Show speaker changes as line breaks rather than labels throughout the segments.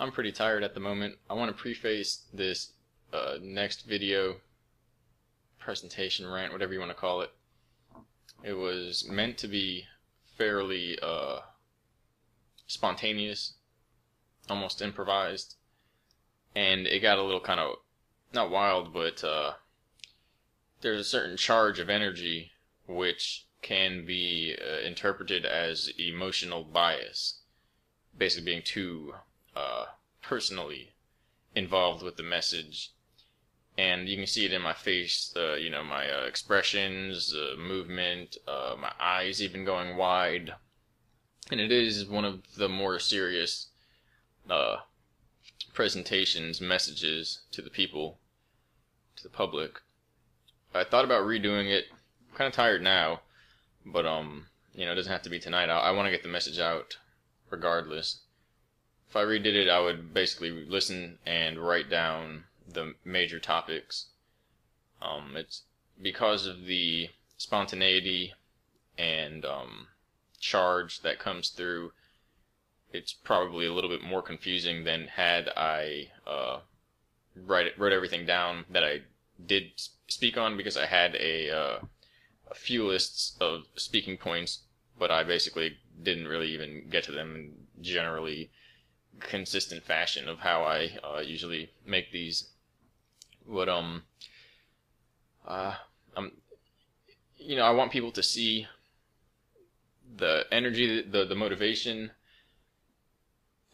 I'm pretty tired at the moment. I want to preface this uh, next video presentation rant, whatever you want to call it. It was meant to be fairly uh, spontaneous, almost improvised, and it got a little kind of not wild, but uh, there's a certain charge of energy which can be uh, interpreted as emotional bias, basically being too uh, personally involved with the message. And you can see it in my face, uh, you know, my uh, expressions, uh, movement, my eyes even going wide. And it is one of the more serious uh, presentations, messages to the people, to the public. I thought about redoing it. I'm kind of tired now, but um, you know, it doesn't have to be tonight. I, I want to get the message out, regardless. If I redid it, I would basically listen and write down the major topics. Um, it's because of the spontaneity and um, charge that comes through. It's probably a little bit more confusing than had I uh, write wrote everything down that I did speak on because I had a, uh, a few lists of speaking points, but I basically didn't really even get to them generally consistent fashion of how I uh, usually make these. But um, uh, I'm, you know, I want people to see the energy, the the motivation.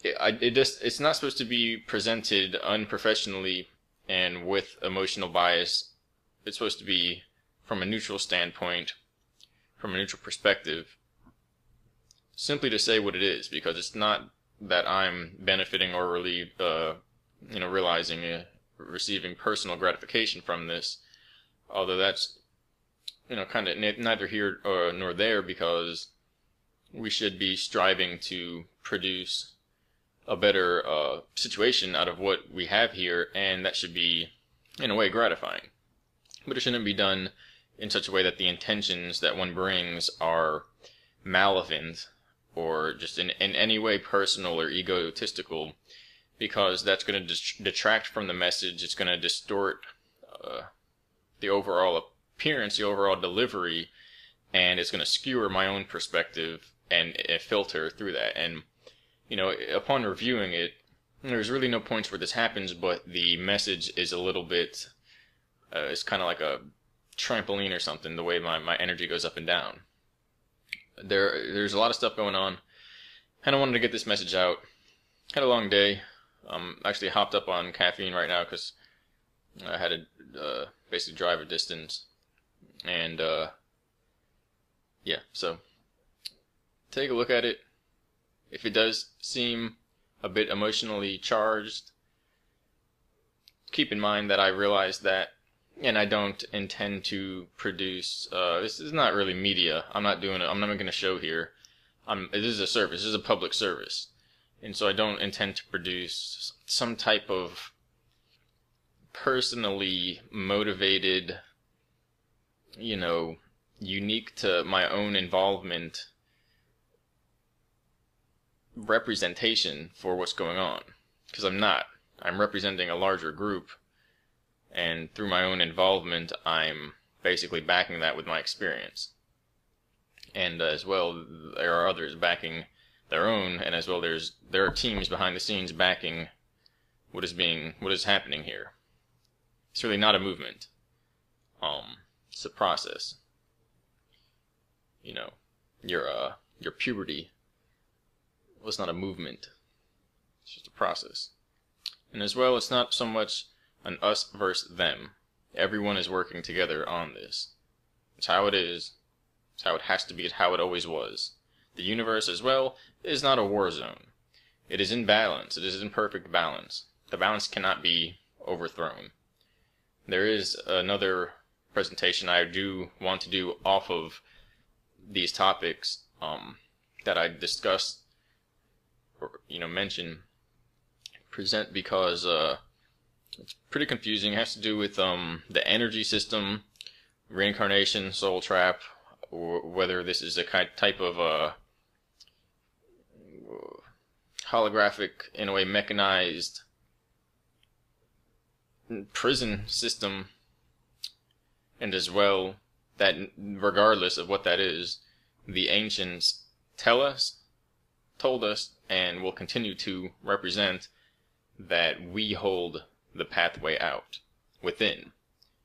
It, I, it just it's not supposed to be presented unprofessionally and with emotional bias. It's supposed to be from a neutral standpoint, from a neutral perspective, simply to say what it is, because it's not that I'm benefiting or relieved, uh, you know, realizing, uh, receiving personal gratification from this, although that's, you know, kind of neither here uh, nor there because we should be striving to produce a better uh, situation out of what we have here, and that should be, in a way, gratifying. But it shouldn't be done in such a way that the intentions that one brings are malevolent or just in, in any way personal or egotistical, because that's going to detract from the message. It's going to distort uh, the overall appearance, the overall delivery, and it's going to skewer my own perspective and, and filter through that. And you know, upon reviewing it, there's really no points where this happens, but the message is a little bit, uh, it's kind of like a trampoline or something, the way my, my energy goes up and down. There, there's a lot of stuff going on, Kind of wanted to get this message out. Had a long day. I'm actually hopped up on caffeine right now because I had to uh, basically drive a distance, and uh, yeah, so take a look at it if it does seem a bit emotionally charged, keep in mind that I realize that, and I don't intend to produce. Uh, this is not really media. I'm not doing it. I'm not making a show here. I'm. This is a service. This is a public service, and so I don't intend to produce some type of personally motivated, you know, unique to my own involvement representation for what's going on because I'm not. I'm representing a larger group, and through my own involvement, I'm basically backing that with my experience. And uh, as well, there are others backing their own, and as well, there's there are teams behind the scenes backing what is being what is happening here. It's really not a movement. Um, it's a process. You know, your uh your puberty well, it's not a movement. It's just a process. And as well, it's not so much an us versus them. Everyone is working together on this. It's how it is. It's how it has to be. It's how it always was. The universe, as well, is not a war zone. It is in balance. It is in perfect balance. The balance cannot be overthrown. There is another presentation I do want to do off of these topics um, that I discussed or, you know, mention present because uh, it's pretty confusing. It has to do with um, the energy system, reincarnation, soul trap, or whether this is a type of uh, holographic, in a way, mechanized prison system, and as well that regardless of what that is, the ancients tell us, told us, and will continue to represent that we hold the pathway out within.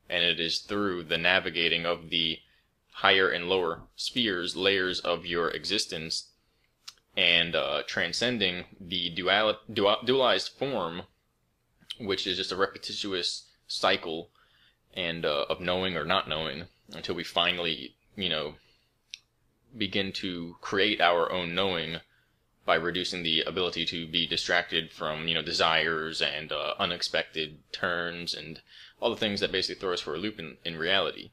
And it is through the navigating of the higher and lower spheres, layers of your existence, and uh, transcending the dual, dual, dualized form, which is just a repetitious cycle and uh, of knowing or not knowing until we finally, you know, begin to create our own knowing by reducing the ability to be distracted from you know desires and uh, unexpected turns and all the things that basically throw us for a loop in, in reality.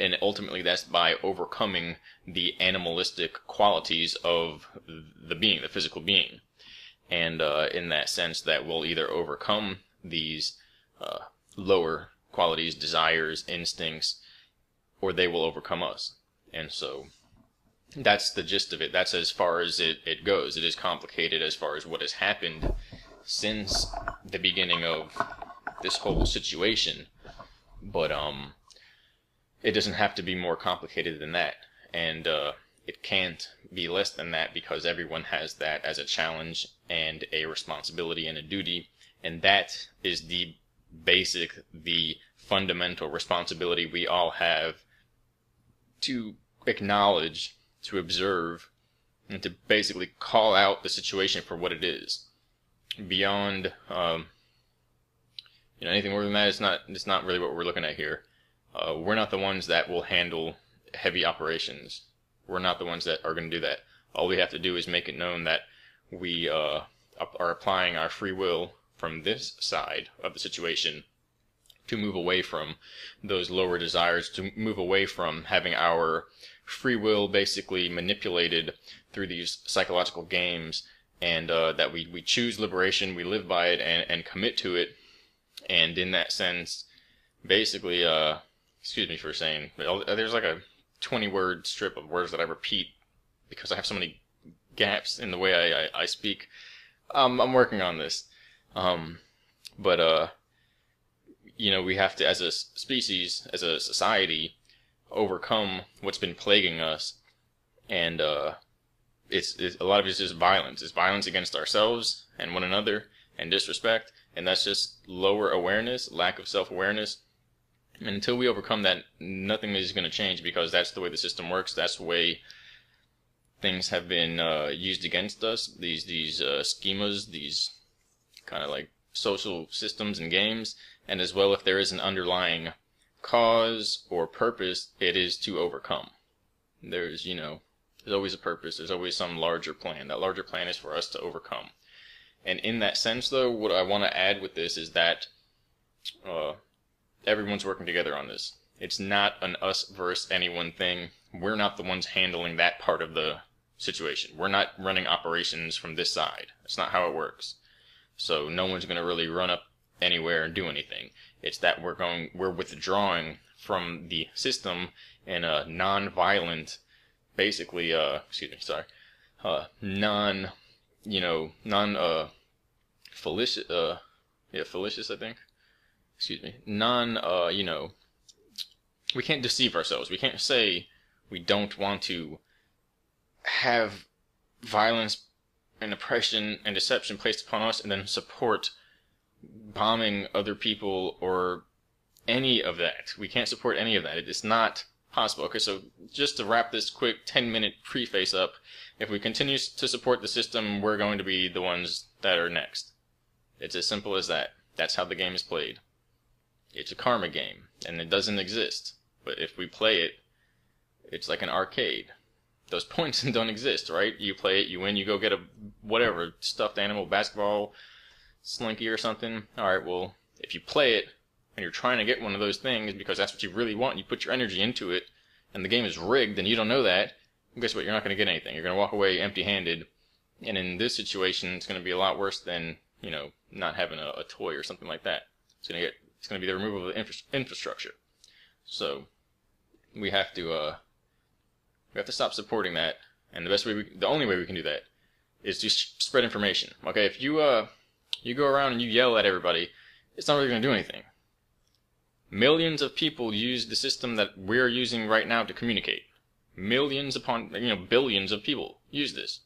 And ultimately that's by overcoming the animalistic qualities of the being the physical being. And uh, in that sense that we'll either overcome these uh, lower qualities desires instincts or they will overcome us. And so that's the gist of it. That's as far as it, it goes. It is complicated as far as what has happened since the beginning of this whole situation. But um it doesn't have to be more complicated than that. And uh it can't be less than that because everyone has that as a challenge and a responsibility and a duty. And that is the basic, the fundamental responsibility we all have to acknowledge to observe and to basically call out the situation for what it is. Beyond, um, you know, anything more than that, it's not. It's not really what we're looking at here. Uh, we're not the ones that will handle heavy operations. We're not the ones that are going to do that. All we have to do is make it known that we uh, are applying our free will from this side of the situation to move away from those lower desires, to move away from having our free will basically manipulated through these psychological games and uh, that we, we choose liberation, we live by it and, and commit to it. And in that sense, basically, uh, excuse me for saying, there's like a 20 word strip of words that I repeat because I have so many gaps in the way I, I, I speak. Um, I'm working on this. Um, but, uh, you know, we have to, as a species, as a society, overcome what's been plaguing us, and uh, it's, it's a lot of it's just violence. It's violence against ourselves and one another, and disrespect, and that's just lower awareness, lack of self awareness. And until we overcome that, nothing is going to change because that's the way the system works. That's the way things have been uh, used against us. These these uh, schemas, these kind of like social systems and games, and as well if there is an underlying cause or purpose, it is to overcome. There's, you know, there's always a purpose. There's always some larger plan. That larger plan is for us to overcome. And in that sense, though, what I want to add with this is that uh, everyone's working together on this. It's not an us versus anyone thing. We're not the ones handling that part of the situation. We're not running operations from this side. That's not how it works. So no one's going to really run up anywhere and do anything. It's that we're going, we're withdrawing from the system in a non-violent, basically, uh, excuse me, sorry, uh, non, you know, non, uh, uh, yeah, fallacious, I think. Excuse me, non, uh, you know, we can't deceive ourselves. We can't say we don't want to have violence and oppression and deception placed upon us and then support bombing other people or any of that. We can't support any of that. It is not possible. Okay, so just to wrap this quick 10 minute preface up, if we continue to support the system, we're going to be the ones that are next. It's as simple as that. That's how the game is played. It's a karma game, and it doesn't exist. But if we play it, it's like an arcade. Those points don't exist, right? You play it, you win, you go get a whatever stuffed animal, basketball, slinky or something. All right, well, if you play it and you're trying to get one of those things because that's what you really want, and you put your energy into it, and the game is rigged and you don't know that, guess what? You're not going to get anything. You're going to walk away empty-handed. And in this situation, it's going to be a lot worse than you know not having a, a toy or something like that. It's going to get it's going to be the removal of the infra- infrastructure. So we have to uh, we have to stop supporting that. And the best way, we, the only way we can do that, is to spread information. Okay, if you uh you go around and you yell at everybody, it's not really going to do anything. Millions of people use the system that we're using right now to communicate. Millions upon you know billions of people use this.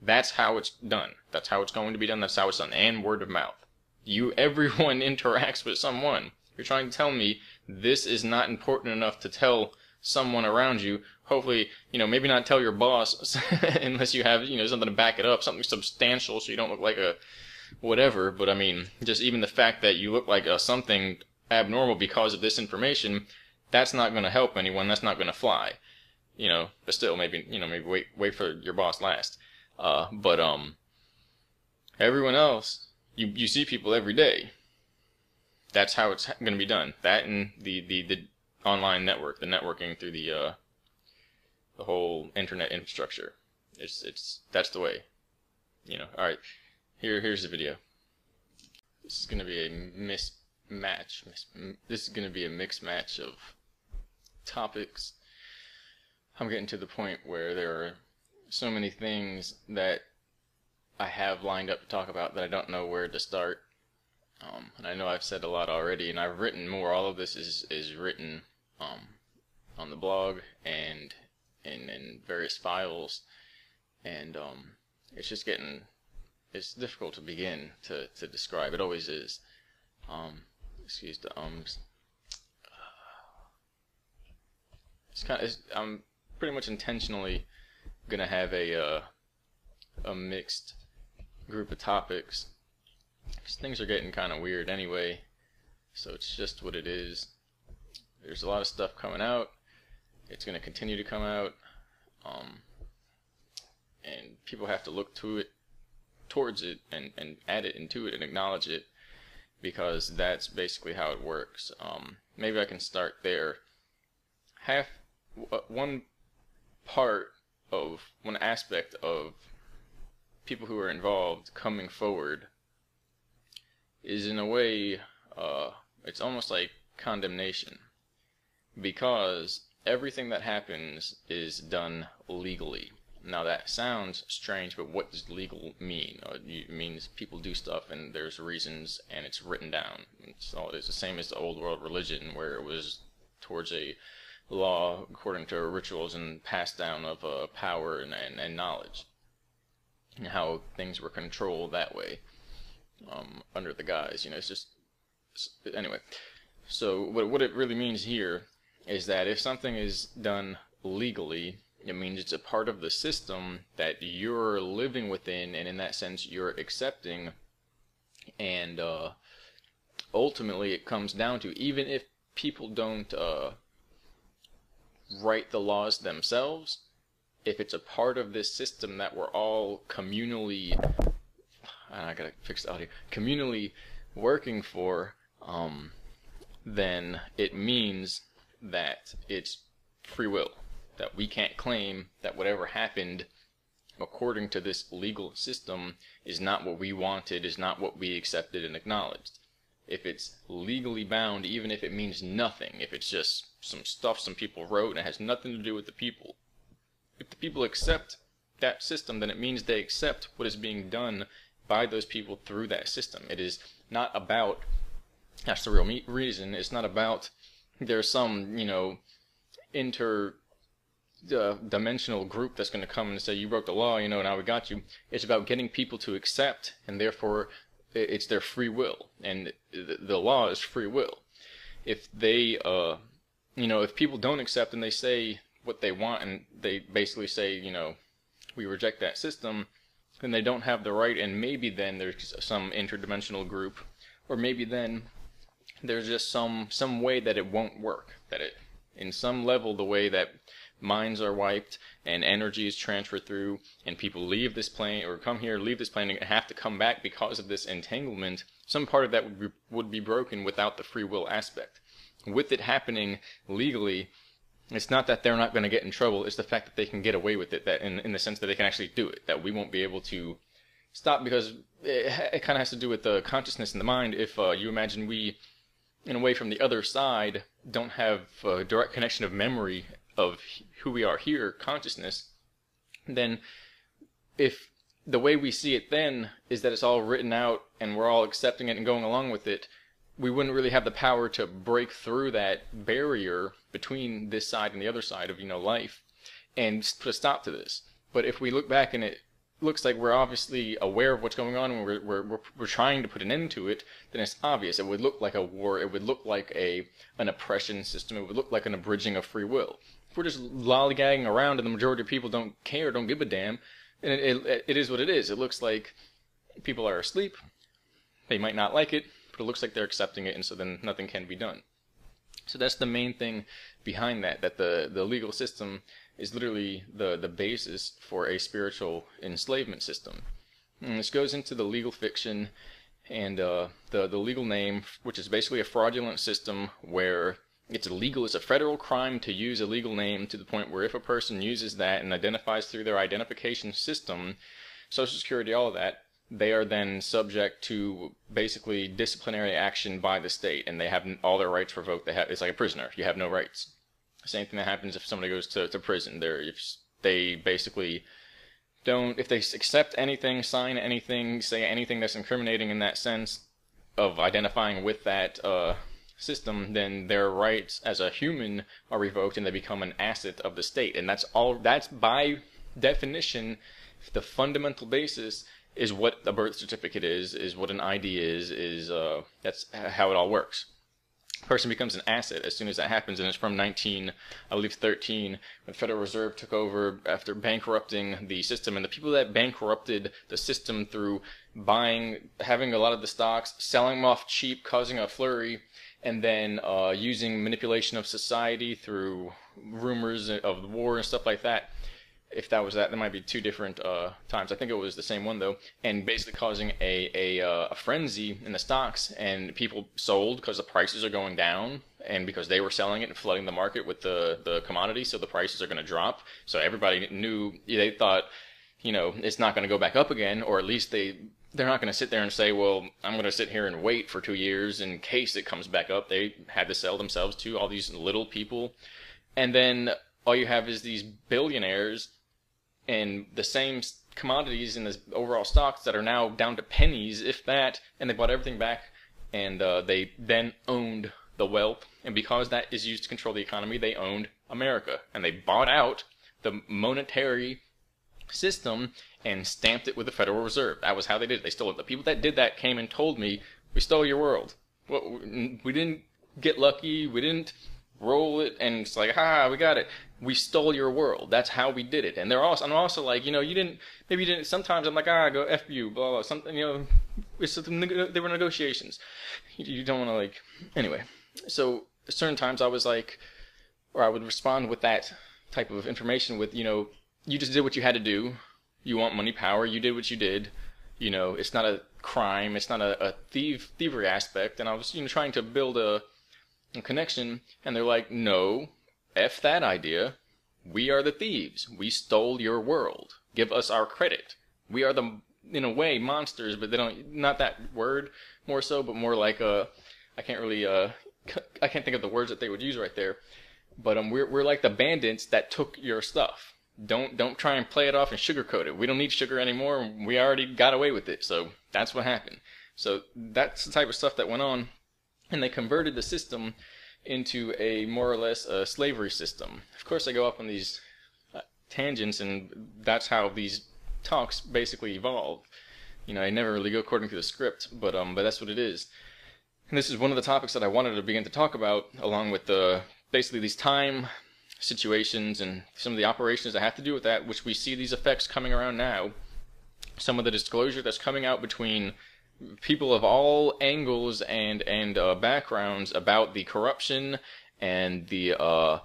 That's how it's done. That's how it's going to be done. That's how it's done. And word of mouth. You everyone interacts with someone. You're trying to tell me this is not important enough to tell someone around you. Hopefully, you know, maybe not tell your boss unless you have, you know, something to back it up, something substantial so you don't look like a whatever. But I mean, just even the fact that you look like a something abnormal because of this information, that's not going to help anyone. That's not going to fly. You know, but still, maybe, you know, maybe wait, wait for your boss last. Uh, but, um, everyone else, you, you see people every day. That's how it's going to be done. That and the, the, the online network, the networking through the uh, the whole internet infrastructure. It's it's that's the way. You know. All right. Here here's the video. This is gonna be a mismatch. Mis this is gonna be a mixed match of topics. I'm getting to the point where there are so many things that I have lined up to talk about that I don't know where to start. Um, and I know I've said a lot already, and I've written more. All of this is is written um, on the blog and in, in various files, and um, it's just getting it's difficult to begin to, to describe. It always is. Um, excuse the ums. It's kind of it's, I'm pretty much intentionally gonna have a uh, a mixed group of topics because things are getting kind of weird anyway. So it's just what it is there's a lot of stuff coming out. It's going to continue to come out. Um, and people have to look to it, towards it, and, and add it into it and acknowledge it because that's basically how it works. Um, maybe I can start there. Half, one part of, one aspect of people who are involved coming forward is in a way, uh, it's almost like condemnation because everything that happens is done legally. Now that sounds strange, but what does legal mean? Uh, it means people do stuff and there's reasons and it's written down. So it's the same as the old world religion where it was towards a law according to rituals and passed down of uh, power and, and, and, knowledge. And how things were controlled that way um, under the guise. You know, it's just anyway. So what what it really means here is that if something is done legally, it means it's a part of the system that you're living within, and in that sense, you're accepting. And uh, ultimately, it comes down to even if people don't uh, write the laws themselves, if it's a part of this system that we're all communally, I gotta fix the audio, communally working for, um, then it means that it's free will, that we can't claim that whatever happened according to this legal system is not what we wanted, is not what we accepted and acknowledged. If it's legally bound, even if it means nothing, if it's just some stuff some people wrote and it has nothing to do with the people, if the people accept that system, then it means they accept what is being done by those people through that system. It is not about, that's the real reason, it's not about there's some you know inter uh, dimensional group that's going to come and say you broke the law you know now we got you it's about getting people to accept and therefore it's their free will and the law is free will if they uh you know if people don't accept and they say what they want and they basically say you know we reject that system then they don't have the right and maybe then there's some interdimensional group or maybe then there's just some some way that it won't work. That it, in some level, the way that minds are wiped and energy is transferred through, and people leave this plane or come here, leave this plane, and have to come back because of this entanglement. Some part of that would be, would be broken without the free will aspect. With it happening legally, it's not that they're not going to get in trouble. It's the fact that they can get away with it. That in in the sense that they can actually do it. That we won't be able to stop because it, it kind of has to do with the consciousness in the mind. If uh, you imagine we in a way from the other side don't have a direct connection of memory of who we are here, consciousness, then if the way we see it then is that it's all written out and we're all accepting it and going along with it. We wouldn't really have the power to break through that barrier between this side and the other side of you know life and put a stop to this. But if we look back and it looks like we're obviously aware of what's going on and we're, we're, we're, trying to put an end to it, then it's obvious. It would look like a war. It would look like a an oppression system. It would look like an abridging of free will. We're just lollygagging around and the majority of people don't care, don't give a damn, and it, it, it is what it is. It looks like people are asleep. They might not like it, but it looks like they're accepting it, and so then nothing can be done. So that's the main thing behind that. That the the legal system is literally the the basis for a spiritual enslavement system. And this goes into the legal fiction and uh, the the legal name, which is basically a fraudulent system where it's illegal. It's a federal crime to use a legal name to the point where if a person uses that and identifies through their identification system, Social Security, all of that, they are then subject to basically disciplinary action by the state, and they have all their rights revoked. They have it's like a prisoner. You have no rights. Same thing that happens if somebody goes to, to prison. They're if they basically don't if they accept anything, sign anything, say anything that's incriminating in that sense of identifying with that uh, system, then their rights as a human are revoked and they become an asset of the state. And that's all. That's by definition the fundamental basis is what a birth certificate is, is what an ID is, is uh, that's how it all works. A person becomes an asset as soon as that happens, and it's from 19, I believe 13, when the Federal Reserve took over after bankrupting the system, and the people that bankrupted the system through buying, having a lot of the stocks, selling them off cheap, causing a flurry, and then uh, using manipulation of society through rumors of the war and stuff like that. If that was that, there might be two different uh, times. I think it was the same one though, and basically causing a a, uh, a frenzy in the stocks, and people sold because the prices are going down, and because they were selling it and flooding the market with the the commodity, so the prices are going to drop. So everybody knew they thought, you know, it's not going to go back up again, or at least they they're not going to sit there and say, well, I'm going to sit here and wait for two years in case it comes back up. They had to sell themselves to all these little people. And then all you have is these billionaires and the same commodities in the overall stocks that are now down to pennies, if that, and they bought everything back and uh, they then owned the wealth. And because that is used to control the economy, they owned America. And they bought out the monetary system and stamped it with the Federal Reserve. That was how they did it. They stole it. The people that did that came and told me, "We stole your world. Well, we didn't get lucky. We didn't roll it and it's like, ha, we got it. We stole your world. That's how we did it." And they're also, I'm also like, you know, you didn't. Maybe you didn't. Sometimes I'm like, ah, go f you, blah blah. Something, you know, it's there were negotiations. You don't want to like. Anyway, so certain times I was like, or I would respond with that type of information with, you know, you just did what you had to do you want money, power. You did what you did. You know, it's not a crime. It's not a, a thief thievery aspect. And I was you know trying to build a, a connection, and they're like, no, f that idea. We are the thieves. We stole your world. Give us our credit. We are the in a way monsters, but they don't not that word more so, but more like a I can't really uh I can't think of the words that they would use right there. But um we're we're like the bandits that took your stuff don't don't try and play it off and sugarcoat it. We don't need sugar anymore. We already got away with it. So that's what happened. So that's the type of stuff that went on, and they converted the system into a more or less a slavery system. Of course, I go up on these uh, tangents, and that's how these talks basically evolve. You know, I never really go according to the script, but um, but that's what it is. And this is one of the topics that I wanted to begin to talk about, along with the basically these time situations and some of the operations that have to do with that, which we see these effects coming around now. Some of the disclosure that's coming out between people of all angles and and uh, backgrounds about the corruption and the uh,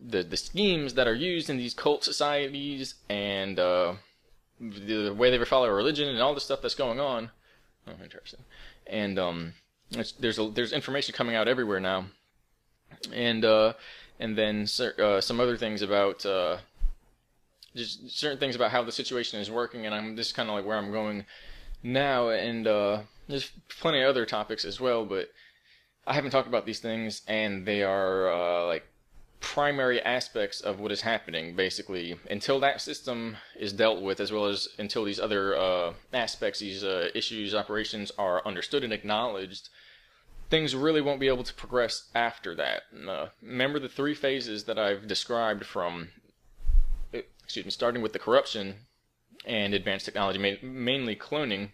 the the schemes that are used in these cult societies and uh, the way they follow religion and all the stuff that's going on. Oh, interesting. And um, there's a, there's information coming out everywhere now, and uh, and then uh, some other things about uh, just certain things about how the situation is working, and I'm just kind of like where I'm going now, and uh, there's plenty of other topics as well, but I haven't talked about these things, and they are uh, like primary aspects of what is happening, basically, until that system is dealt with, as well as until these other uh, aspects, these uh, issues, operations are understood and acknowledged, things really won't be able to progress after that. Uh, remember the three phases that I've described from, excuse me, starting with the corruption and advanced technology, ma- mainly cloning,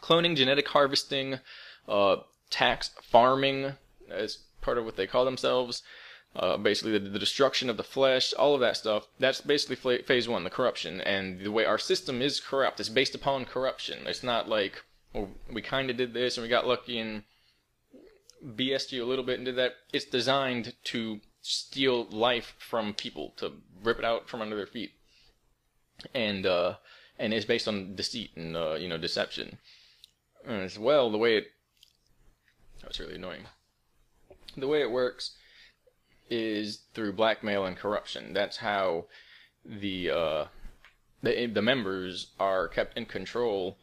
cloning, genetic harvesting, uh, tax farming as part of what they call themselves. Uh, basically, the, the, destruction of the flesh, all of that stuff. That's basically phase one, the corruption. And the way our system is corrupt is based upon corruption. It's not like, well, we kind of did this and we got lucky and BS'd you a little bit into that. It's designed to steal life from people, to rip it out from under their feet. And, uh, and it's based on deceit and, uh, you know, deception. And as well, the way it, that's really annoying. The way it works is through blackmail and corruption. That's how the uh, the the members are kept in control,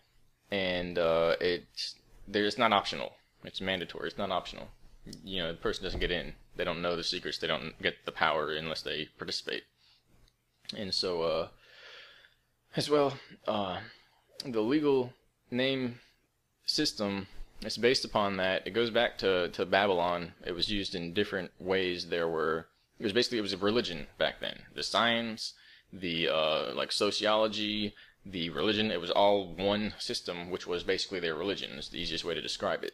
and uh, it's there's not optional. It's mandatory. It's not optional. You know, the person doesn't get in. They don't know the secrets. They don't get the power unless they participate. And so, uh, as well, uh, the legal name system is based upon that. It goes back to, to Babylon. It was used in different ways. There were it was basically it was a religion back then. The science, the uh, like sociology, the religion. It was all one system, which was basically their religion. It's the easiest way to describe it.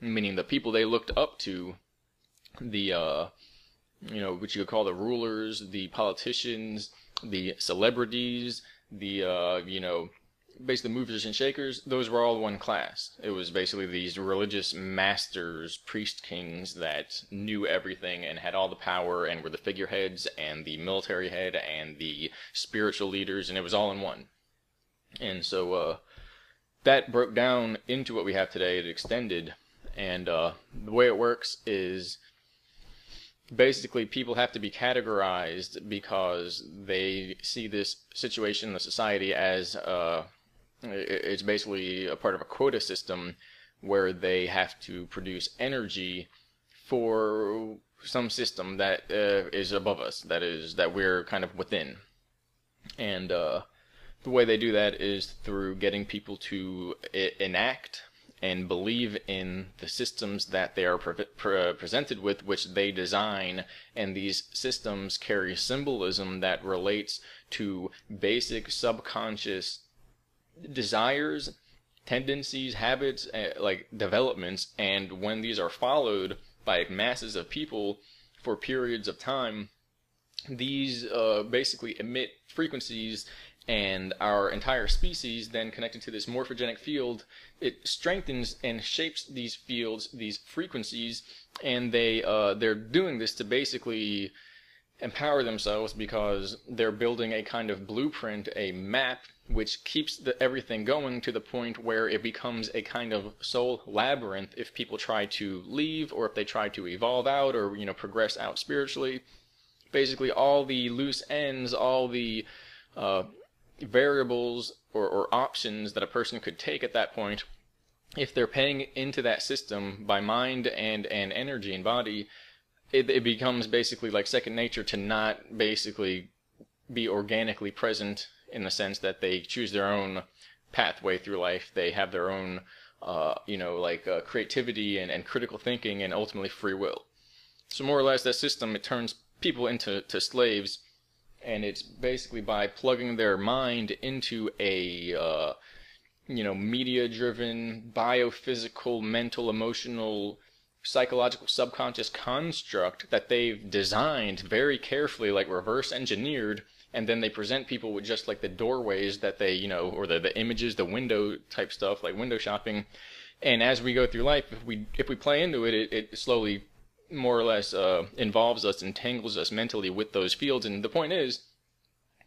Meaning the people they looked up to, the uh, you know, what you could call the rulers, the politicians, the celebrities, the uh, you know basically movers and shakers, those were all one class. It was basically these religious masters, priest kings that knew everything and had all the power and were the figureheads and the military head and the spiritual leaders, and it was all in one. And so uh, that broke down into what we have today. It extended, and uh, the way it works is basically people have to be categorized because they see this situation in the society as uh, it's basically a part of a quota system where they have to produce energy for some system that uh, is above us, that is that we're kind of within, and uh, the way they do that is through getting people to enact and believe in the systems that they are pre- pre- presented with, which they design, and these systems carry symbolism that relates to basic subconscious desires, tendencies, habits, uh, like developments, and when these are followed by masses of people for periods of time, these uh, basically emit frequencies and our entire species then connected to this morphogenic field it strengthens and shapes these fields these frequencies and they uh, they're doing this to basically empower themselves because they're building a kind of blueprint a map which keeps the, everything going to the point where it becomes a kind of soul labyrinth if people try to leave or if they try to evolve out or you know progress out spiritually. Basically all the loose ends all the uh, variables or, or options that a person could take at that point if they're paying into that system by mind and and energy and body it, it becomes basically like second nature to not basically be organically present in the sense that they choose their own pathway through life. They have their own, uh, you know, like uh, creativity and, and critical thinking and ultimately free will. So more or less, that system it turns people into to slaves, and it's basically by plugging their mind into a uh, you know media-driven, biophysical, mental, emotional psychological subconscious construct that they've designed very carefully, like reverse engineered and then they present people with just like the doorways that they you know or the, the images the window type stuff like window shopping. And as we go through life if we if we play into it it, it slowly more or less uh, involves us entangles us mentally with those fields. And the point is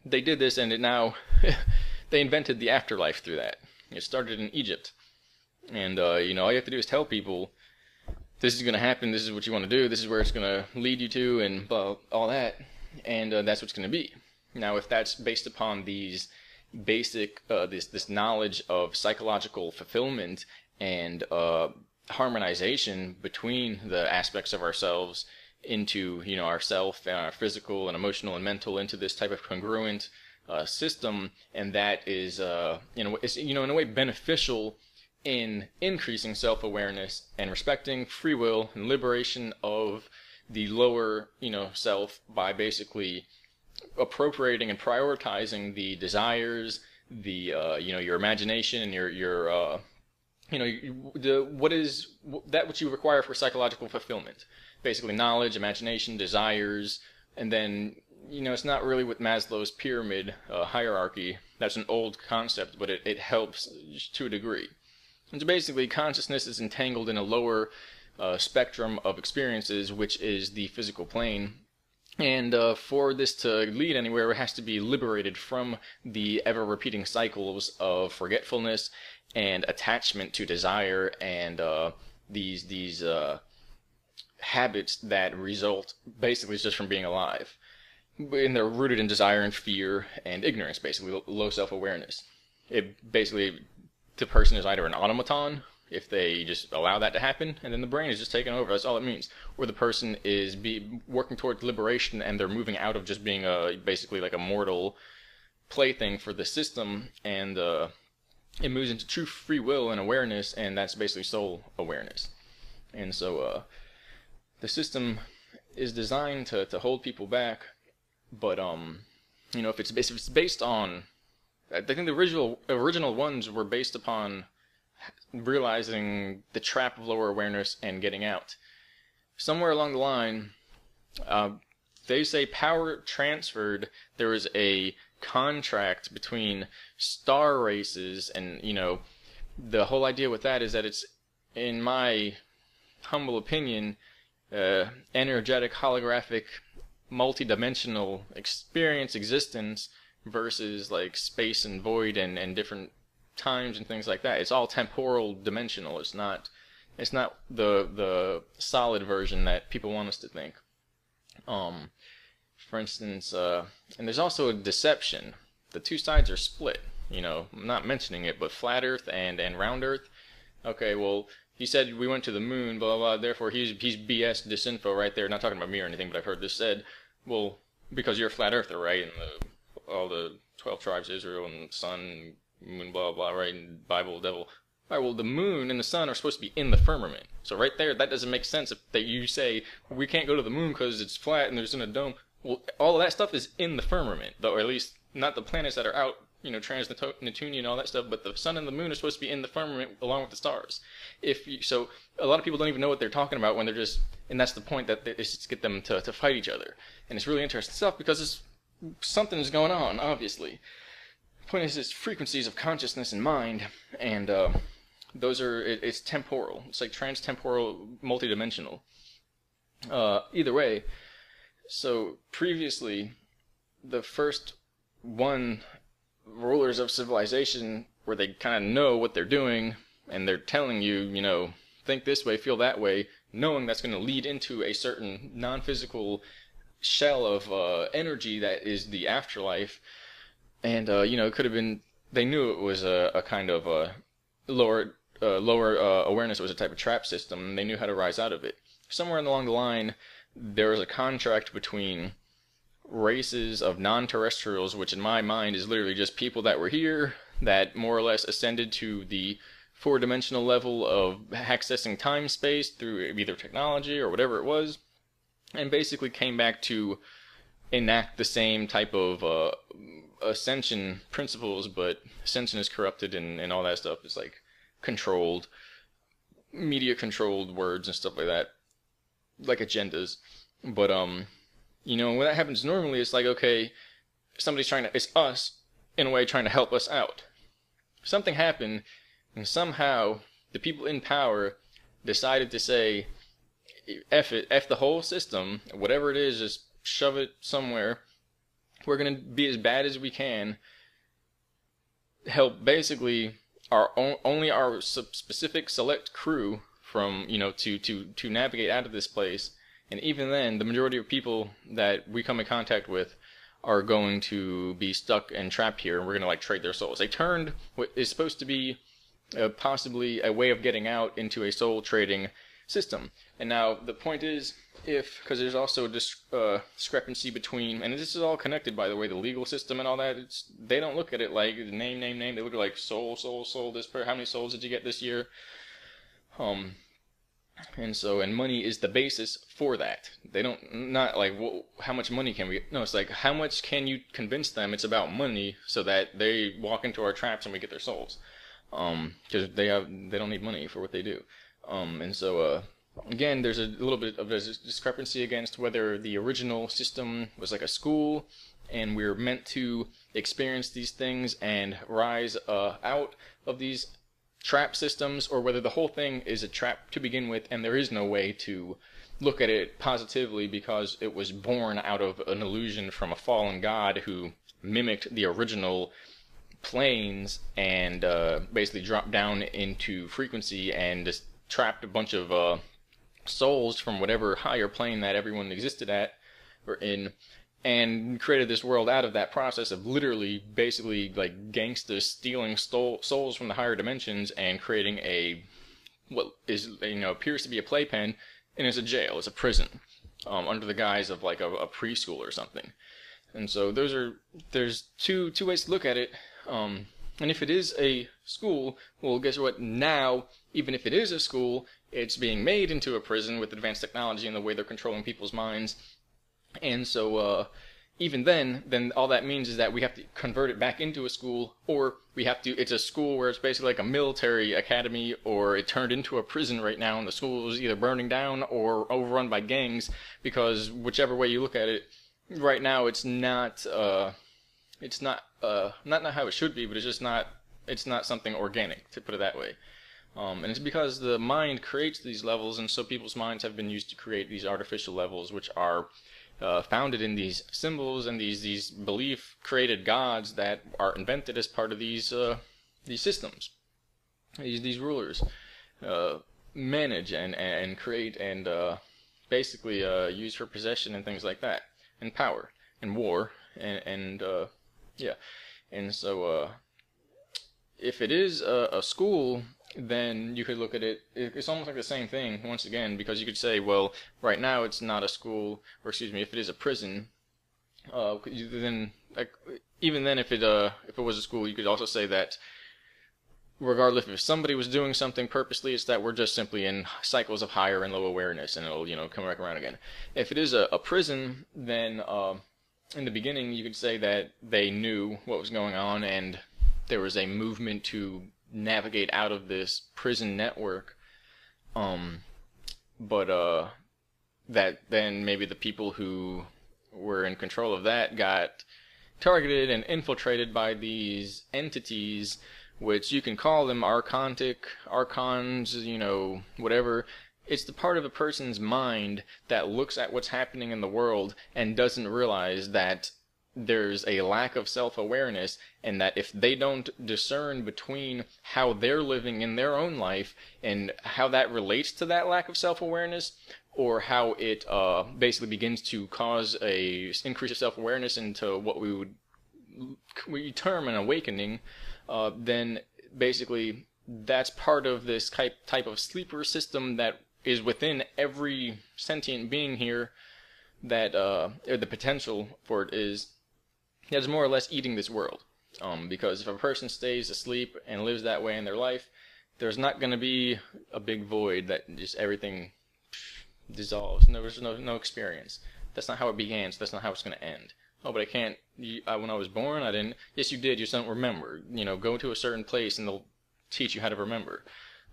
they did this and it now they invented the afterlife through that. It started in egypt. And uh, you know all you have to do is tell people this is going to happen this is what you want to do this is where it's going to lead you to and blah, all that. And uh, that's what's going to be. Now, if that's based upon these basic, uh, this this knowledge of psychological fulfillment and uh, harmonization between the aspects of ourselves into you know ourself and our physical and emotional and mental into this type of congruent uh, system, and that is uh, you know is you know in a way beneficial in increasing self-awareness and respecting free will and liberation of the lower you know self by basically appropriating and prioritizing the desires, the uh, you know your imagination and your your uh, you know the what is that what you require for psychological fulfillment. Basically knowledge imagination desires and then you know it's not really with maslow's pyramid uh, hierarchy. That's an old concept but it, it helps to a degree. And so basically consciousness is entangled in a lower uh, spectrum of experiences which is the physical plane. And uh, for this to lead anywhere, it has to be liberated from the ever repeating cycles of forgetfulness and attachment to desire and uh, these these uh, habits that result basically just from being alive. And they're rooted in desire and fear and ignorance, basically low self awareness. It basically the person is either an automaton if they just allow that to happen and then the brain is just taken over that's all it means or the person is be working towards liberation and they're moving out of just being a basically like a mortal plaything for the system and uh, it moves into true free will and awareness and that's basically soul awareness and so uh, the system is designed to, to hold people back but um you know if it's based, if it's based on I think the original original ones were based upon realizing the trap of lower awareness and getting out. Somewhere along the line, uh, they say power transferred. There is a contract between star races, and you know, the whole idea with that is that it's, in my humble opinion, uh, energetic, holographic, multi-dimensional experience, existence versus like space and void and, and different times and things like that. It's all temporal dimensional. It's not it's not the the solid version that people want us to think. Um, for instance, uh, and there's also a deception. The two sides are split. You know, I'm not mentioning it, but flat Earth and and round Earth. Okay, well, he said we went to the moon, blah blah. blah therefore, he's he's BS disinfo right there. Not talking about me or anything, but I've heard this said. Well, because you're a flat earther, right? And the, all the twelve tribes, Israel and sun, moon, blah, blah, right? And Bible, devil. All right, well, the moon and the sun are supposed to be in the firmament. So right there, that doesn't make sense if that you say we can't go to the moon because it's flat and there's in a dome. Well, all of that stuff is in the firmament, though, or at least not the planets that are out, you know, trans-Neptunian and all that stuff, but the sun and the moon are supposed to be in the firmament along with the stars. If you, so, a lot of people don't even know what they're talking about when they're just, and that's the point that it's just get them to, to fight each other. And it's really interesting stuff because it's, something is going on, obviously point is, it's frequencies of consciousness and mind, and uh, those are it, it's temporal. It's like trans-temporal, multidimensional. Uh, either way, so previously, the first one rulers of civilization, where they kind of know what they're doing, and they're telling you, you know, think this way, feel that way, knowing that's going to lead into a certain non-physical shell of uh, energy that is the afterlife. And uh, you know it could have been they knew it was a, a kind of a lower uh, lower uh, awareness was a type of trap system and they knew how to rise out of it. Somewhere along the line there was a contract between races of non-terrestrials which in my mind is literally just people that were here that more or less ascended to the four-dimensional level of accessing time space through either technology or whatever it was and basically came back to enact the same type of uh, ascension principles, but ascension is corrupted and, and all that stuff is like controlled, media controlled words and stuff like that, like agendas. But um, you know, when that happens normally, it's like okay, somebody's trying to, it's us in a way trying to help us out. Something happened, and somehow the people in power decided to say, "F it, f the whole system, whatever it is, just shove it somewhere." we're to be as bad as we can help basically our own, only our specific select crew from you know to to to navigate out of this place and even then the majority of people that we come in contact with are going to be stuck and trapped here and we're going to like trade their souls they turned what is supposed to be possibly a way of getting out into a soul trading system. And now the point is, if because there's also a uh, discrepancy between, and this is all connected by the way, the legal system and all that. It's they don't look at it like name, name, name. They look at like soul, soul, soul. This per how many souls did you get this year? Um, and so and money is the basis for that. They don't not like well, how much money can we? No, it's like how much can you convince them? It's about money, so that they walk into our traps and we get their souls. Um, because they have they don't need money for what they do. Um, and so uh again, there's a little bit of a discrepancy against whether the original system was like a school and we are meant to experience these things and rise uh, out of these trap systems or whether the whole thing is a trap to begin with and there is no way to look at it positively because it was born out of an illusion from a fallen god who mimicked the original planes and uh, basically dropped down into frequency and just trapped a bunch of uh, souls from whatever higher plane that everyone existed at or in and created this world out of that process of literally basically like gangsters stealing stole, souls from the higher dimensions and creating a what is you know appears to be a playpen and it's a jail it's a prison um, under the guise of like a, a, preschool or something and so those are there's two two ways to look at it um, and if it is a school well guess what now even if it is a school it's being made into a prison with advanced technology and the way they're controlling people's minds. And so, uh, even then, then all that means is that we have to convert it back into a school, or we have to, it's a school where it's basically like a military academy, or it turned into a prison right now, and the school is either burning down or overrun by gangs, because whichever way you look at it, right now it's not, uh, it's not, uh, not, not how it should be, but it's just not, it's not something organic, to put it that way. Um, and it's because the mind creates these levels, and so people's minds have been used to create these artificial levels, which are uh, founded in these symbols and these these belief created gods that are invented as part of these uh, these systems. These these rulers uh, manage and and create and uh, basically uh, use for possession and things like that, and power and war and and uh, yeah, and so if it is a, a school then you could look at it. It's almost like the same thing once again because you could say, well, right now it's not a school, or excuse me, if it is a prison, uh, then like even then, if it uh if it was a school, you could also say that regardless if somebody was doing something purposely, it's that we're just simply in cycles of higher and low awareness, and it'll you know come back around again. If it is a, a prison, then uh, in the beginning you could say that they knew what was going on and there was a movement to navigate out of this prison network. Um, but uh, that then maybe the people who were in control of that got targeted and infiltrated by these entities, which you can call them archontic, archons, you know, whatever. It's the part of a person's mind that looks at what's happening in the world and doesn't realize that there's a lack of self awareness, and that if they don't discern between how they're living in their own life and how that relates to that lack of self awareness, or how it uh, basically begins to cause a increase of self awareness into what we would we term an awakening, uh, then basically that's part of this type type of sleeper system that is within every sentient being here that uh, the potential for it is is more or less eating this world. Um, because if a person stays asleep and lives that way in their life, there's not going to be a big void that just everything dissolves. No, there's no no experience. That's not how it began. So that's not how it's going to end. Oh, but I can't. You, I, when I was born, I didn't. Yes, you did. You just don't remember. You know, go to a certain place and they'll teach you how to remember.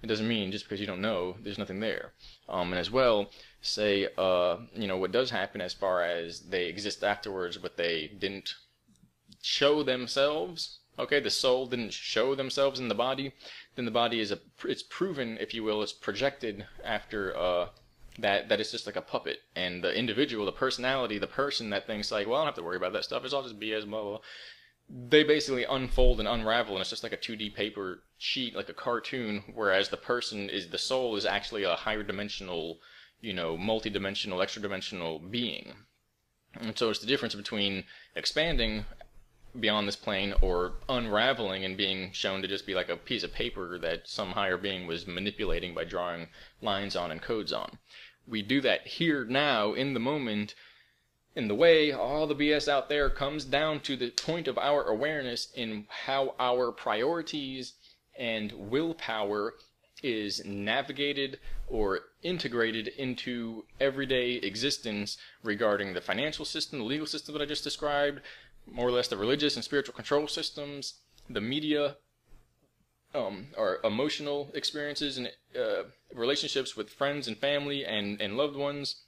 It doesn't mean just because you don't know, there's nothing there. Um, and as well, say, uh, you know, what does happen as far as they exist afterwards, but they didn't show themselves, okay, the soul didn't show themselves in the body, then the body is a it's proven, if you will, it's projected after uh, that that it's just like a puppet, and the individual, the personality, the person that thinks like, well, I don't have to worry about that stuff. It's all just BS, blah blah. blah. They basically unfold and unravel, and it's just like a 2D paper sheet, like a cartoon. Whereas the person is the soul is actually a higher dimensional, you know, multi-dimensional, extra-dimensional being. And so it's the difference between expanding beyond this plane or unraveling and being shown to just be like a piece of paper that some higher being was manipulating by drawing lines on and codes on. We do that here now in the moment. In the way all the BS out there comes down to the point of our awareness in how our priorities and willpower is navigated or integrated into everyday existence regarding the financial system, the legal system that I just described, more or less the religious and spiritual control systems, the media, um, our emotional experiences and uh, relationships with friends and family and, and loved ones,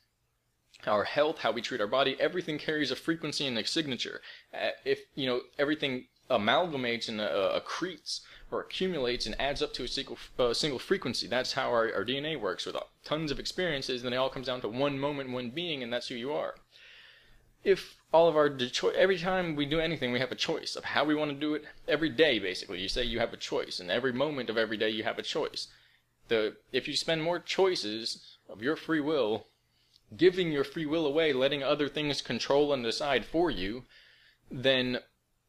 our health, how we treat our body, everything carries a frequency and a signature. Uh, if, you know, everything amalgamates and uh, accretes or accumulates and adds up to a single, uh, single frequency. That's how our, our DNA works with tons of experiences, and then it all comes down to one moment, one being, and that's who you are. If all of our cho- every time we do anything, we have a choice of how we want to do it. Every day, basically, you say you have a choice, and every moment of every day you have a choice. The if you spend more choices of your free will, giving your free will away, letting other things control and decide for you, then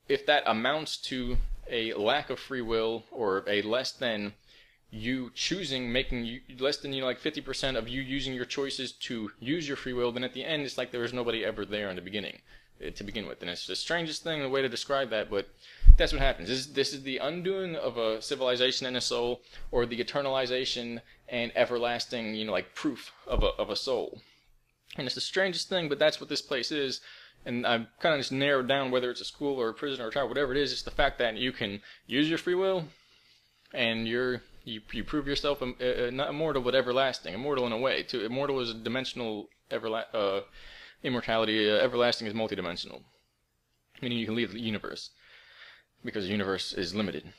if that amounts to a lack of free will or a less than you choosing making you less than you know like 50% of you using your choices to use your free will then at the end it's like there was nobody ever there in the beginning uh, to begin with. And it's the strangest thing the way to describe that but that's what happens. This, this is the undoing of a civilization and a soul or the eternalization and everlasting you know like proof of a, of a soul. And it's the strangest thing but that's what this place is. And I've kind of just narrowed down whether it's a school or a prison or a trial, whatever it is. It's the fact that you can use your free will, and you're you you prove yourself uh, uh, not immortal but everlasting. Immortal in a way. To immortal is a dimensional everla- uh, immortality. Uh, everlasting is multidimensional, meaning you can leave the universe because the universe is limited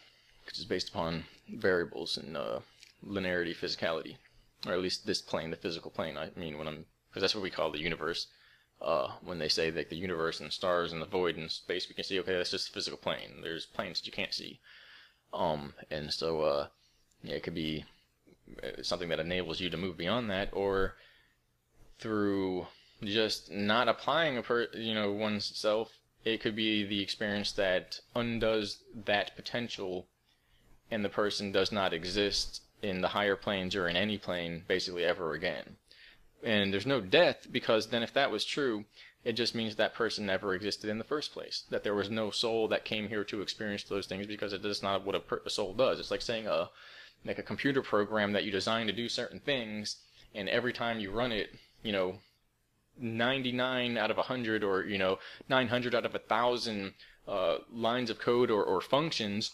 because it's based upon variables and uh, linearity, physicality, or at least this plane, the physical plane. I mean, when I'm because that's what we call the universe uh, when they say that the universe and stars and the void and space, we can see, okay, that's just the physical plane. There's planes that you can't see. Um, and so, uh, it could be uh, something that enables you to move beyond that, or through just not applying a per, you know, oneself, it could be the experience that undoes that potential, and the person does not exist in the higher planes or in any plane basically ever again. And there's no death because then if that was true it just means that person never existed in the first place that there was no soul that came here to experience those things because it is not what a, per- a soul does. It's like saying a like a computer program that you design to do certain things and every time you run it you know 99 out of 100 or you know 900 out of a 1000 uh, lines of code or, or functions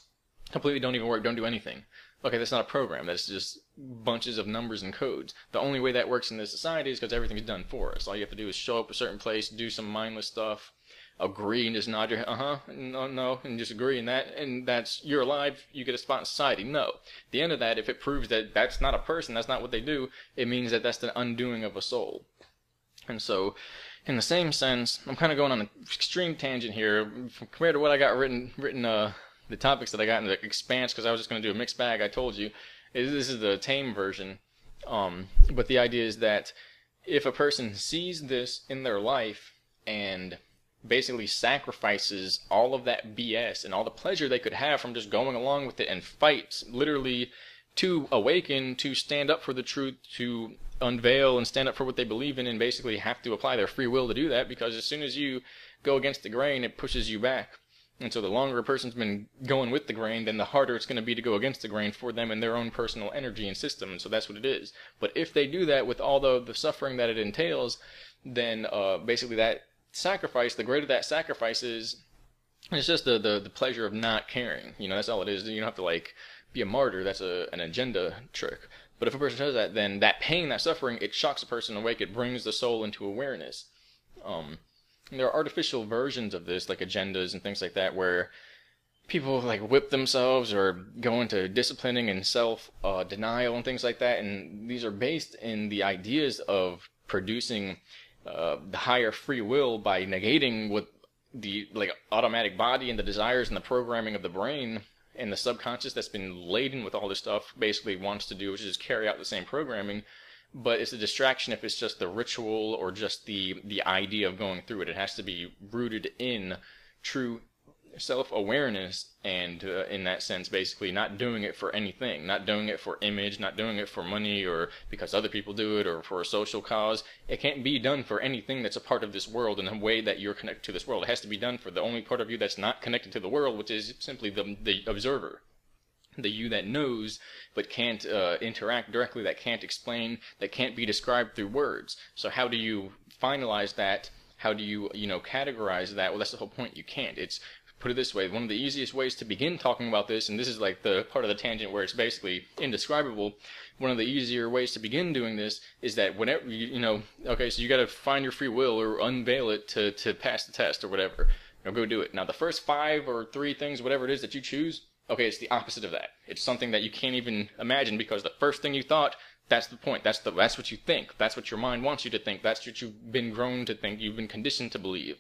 completely don't even work don't do anything Okay, that's not a program. That's just bunches of numbers and codes. The only way that works in this society is because everything's done for us. All you have to do is show up a certain place, do some mindless stuff, agree, and just nod your head, uh huh, no, no, and just agree, and that, and that's you're alive. You get a spot in society. No. The end of that, if it proves that that's not a person, that's not what they do, it means that that's the undoing of a soul. And so, in the same sense, I'm kind of going on an extreme tangent here compared to what I got written written uh the topics that I got in the expanse because I was just going to do a mixed bag. I told you this is the tame version, um, but the idea is that if a person sees this in their life and basically sacrifices all of that BS and all the pleasure they could have from just going along with it and fights literally to awaken, to stand up for the truth, to unveil and stand up for what they believe in, and basically have to apply their free will to do that because as soon as you go against the grain, it pushes you back. And so the longer a person's been going with the grain, then the harder it's going to be to go against the grain for them and their own personal energy and system. And so that's what it is. But if they do that with all the, the suffering that it entails, then uh, basically that sacrifice, the greater that sacrifice is, it's just the, the, the pleasure of not caring. You know, that's all it is. You don't have to like be a martyr. That's a, an agenda trick. But if a person does that, then that pain, that suffering, it shocks a person awake. It brings the soul into awareness. Um, there are artificial versions of this, like agendas and things like that, where people like whip themselves or go into disciplining and self uh, denial and things like that. And these are based in the ideas of producing uh, the higher free will by negating what the like automatic body and the desires and the programming of the brain and the subconscious that's been laden with all this stuff basically wants to do, which is carry out the same programming but it's a distraction if it's just the ritual or just the the idea of going through it. It has to be rooted in true self awareness, and uh, in that sense, basically not doing it for anything, not doing it for image, not doing it for money or because other people do it or for a social cause. It can't be done for anything that's a part of this world in a way that you're connected to this world. It has to be done for the only part of you that's not connected to the world, which is simply the, the observer the you that knows but can't uh, interact directly, that can't explain, that can't be described through words. So how do you finalize that? How do you you know categorize that? Well, that's the whole point. You can't. It's put it this way one of the easiest ways to begin talking about this and this is like the part of the tangent where it's basically indescribable one of the easier ways to begin doing this is that whenever you, you know okay so you got to find your free will or unveil it to, to pass the test or whatever. You know, go do it. Now the first five or three things whatever it is that you choose okay it's the opposite of that. It's something that you can't even imagine because the first thing you thought that's the point. That's the that's what you think. That's what your mind wants you to think. That's what you've been grown to think. You've been conditioned to believe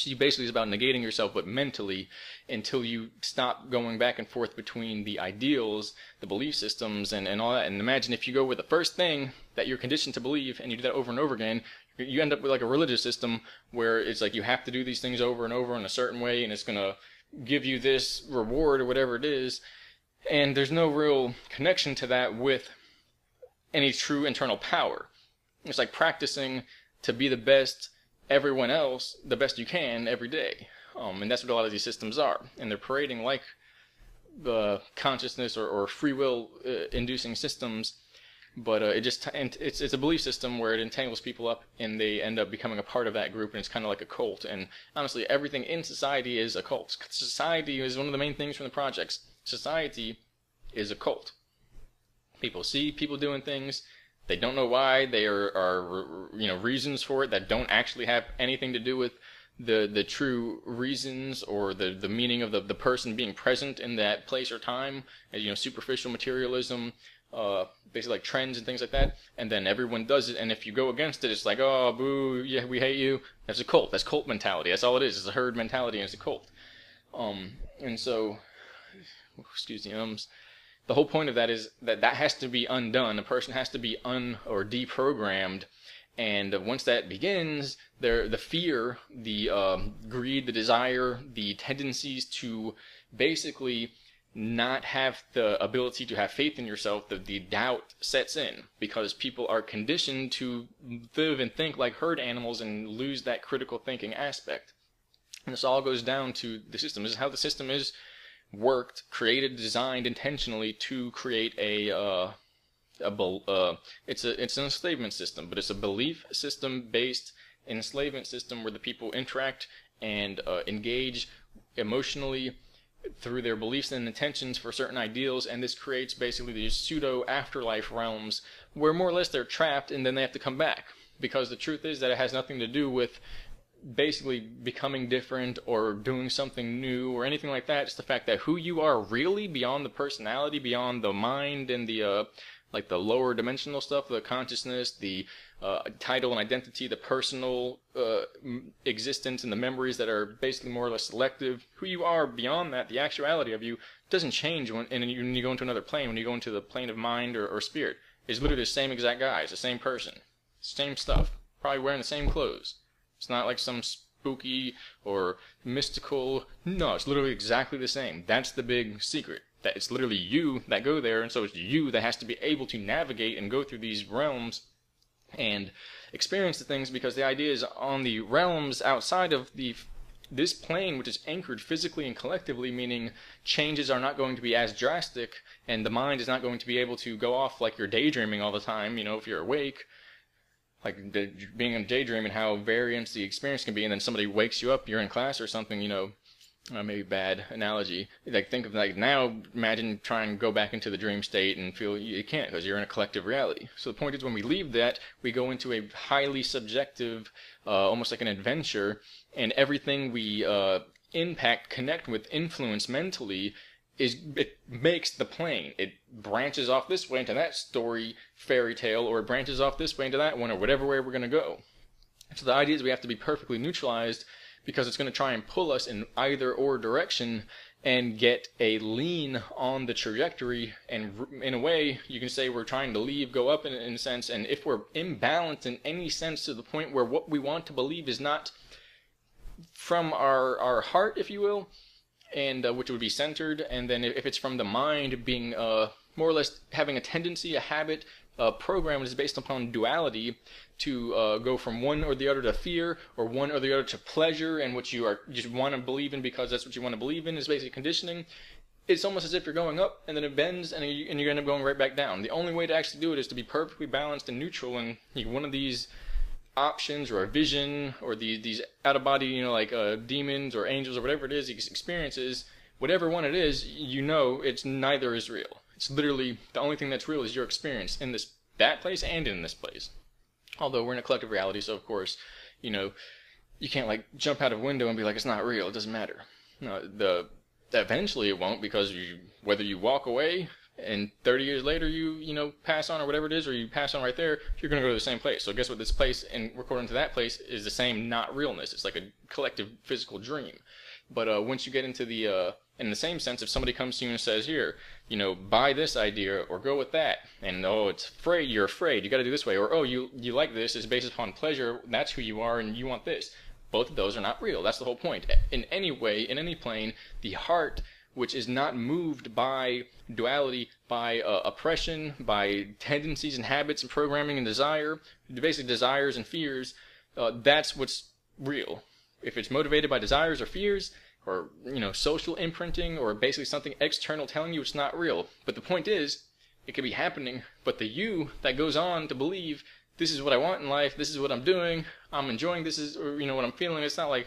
you basically is about negating yourself, but mentally, until you stop going back and forth between the ideals, the belief systems, and, and all that. And imagine if you go with the first thing that you're conditioned to believe, and you do that over and over again, you end up with like a religious system where it's like you have to do these things over and over in a certain way, and it's gonna give you this reward or whatever it is. And there's no real connection to that with any true internal power. It's like practicing to be the best everyone else the best you can every day. Um, and that's what a lot of these systems are. And they're parading like the consciousness or, or free will uh, inducing systems, but uh, it just it's it's a belief system where it entangles people up and they end up becoming a part of that group, and it's kind of like a cult. And honestly, everything in society is a cult. Society is one of the main things from the projects. Society is a cult. People see people doing things, they don't know why. They are, are you know reasons for it that don't actually have anything to do with the the true reasons or the the meaning of the the person being present in that place or time. You know, superficial materialism. Uh, basically like trends and things like that, and then everyone does it, and if you go against it, it's like, oh, boo, yeah, we hate you. That's a cult. That's cult mentality. That's all it is. It's a herd mentality, and it's a cult. Um, and so, excuse me, ums the whole point of that is that that has to be undone. A person has to be un or deprogrammed, and once that begins, there the fear, the um, greed, the desire, the tendencies to basically not have the ability to have faith in yourself, the, the doubt sets in because people are conditioned to live and think like herd animals and lose that critical thinking aspect. And this all goes down to the system. This is how the system is worked, created, designed intentionally to create a uh, a uh, it's a it's an enslavement system, but it's a belief system based enslavement system where the people interact and uh, engage emotionally through their beliefs and intentions for certain ideals, and this creates basically these pseudo afterlife realms where more or less they're trapped and then they have to come back. Because the truth is that it has nothing to do with basically becoming different or doing something new or anything like that. It's the fact that who you are really beyond the personality, beyond the mind and the uh, like the lower dimensional stuff, the consciousness, the uh, title and identity, the personal uh, existence and the memories that are basically more or less selective. Who you are beyond that, the actuality of you doesn't change when, and when you go into another plane. When you go into the plane of mind or, or spirit, it's literally the same exact guy. It's the same person, same stuff, probably wearing the same clothes. It's not like some spooky or mystical. No, it's literally exactly the same. That's the big secret. That it's literally you that go there, and so it's you that has to be able to navigate and go through these realms and experience the things because the idea is on the realms outside of the this plane which is anchored physically and collectively meaning changes are not going to be as drastic and the mind is not going to be able to go off like you're daydreaming all the time you know if you're awake like being in a daydream and how variance the experience can be, and then somebody wakes you up, you're in class or something, you know, uh, maybe bad analogy. Like think of like now, imagine trying to go back into the dream state and feel you can't because you're in a collective reality. So the point is, when we leave that, we go into a highly subjective, uh, almost like an adventure, and everything we uh, impact, connect with, influence mentally is it makes the plane. It branches off this way into that story fairy tale, or it branches off this way into that one, or whatever way we're going to go. So the idea is we have to be perfectly neutralized because it's going to try and pull us in either or direction and get a lean on the trajectory. And in a way, you can say we're trying to leave, go up in, in a sense. And if we're imbalanced in any sense to the point where what we want to believe is not from our our heart, if you will, and uh, which would be centered, and then if it's from the mind, being uh, more or less having a tendency, a habit, a program is based upon duality to uh, go from one or the other to fear, or one or the other to pleasure, and what you are just want to believe in because that's what you want to believe in is basically conditioning. It's almost as if you're going up and then it bends and you, and you end up going right back down. The only way to actually do it is to be perfectly balanced and neutral, and one of these options or a vision or these these out of body you know like uh, demons or angels or whatever it is these experiences whatever one it is you know it's neither is real. It's literally the only thing that's real is your experience in this that place and in this place. Although we're in a collective reality so of course you know you can't like jump out of a window and be like it's not real. It doesn't matter. No the eventually it won't because you whether you walk away and 30 years later you you know pass on or whatever it is or you pass on right there you're going to go to the same place. So guess what? This place and according to that place is the same not realness. It's like a collective physical dream. But uh, once you get into the uh, in the same sense if somebody comes to you and says here you know buy this idea or go with that and oh it's afraid you're afraid you got to do this way or oh you you like this is based upon pleasure that's who you are and you want this both of those are not real. That's the whole point. In any way in any plane the heart which is not moved by duality, by uh, oppression, by tendencies and habits and programming and desire, basically desires and fears, uh, that's what's real. If it's motivated by desires or fears, or you know social imprinting, or basically something external telling you it's not real. But the point is, it could be happening, but the you that goes on to believe this is what I want in life, this is what I'm doing, I'm enjoying this is or you know what I'm feeling. It's not like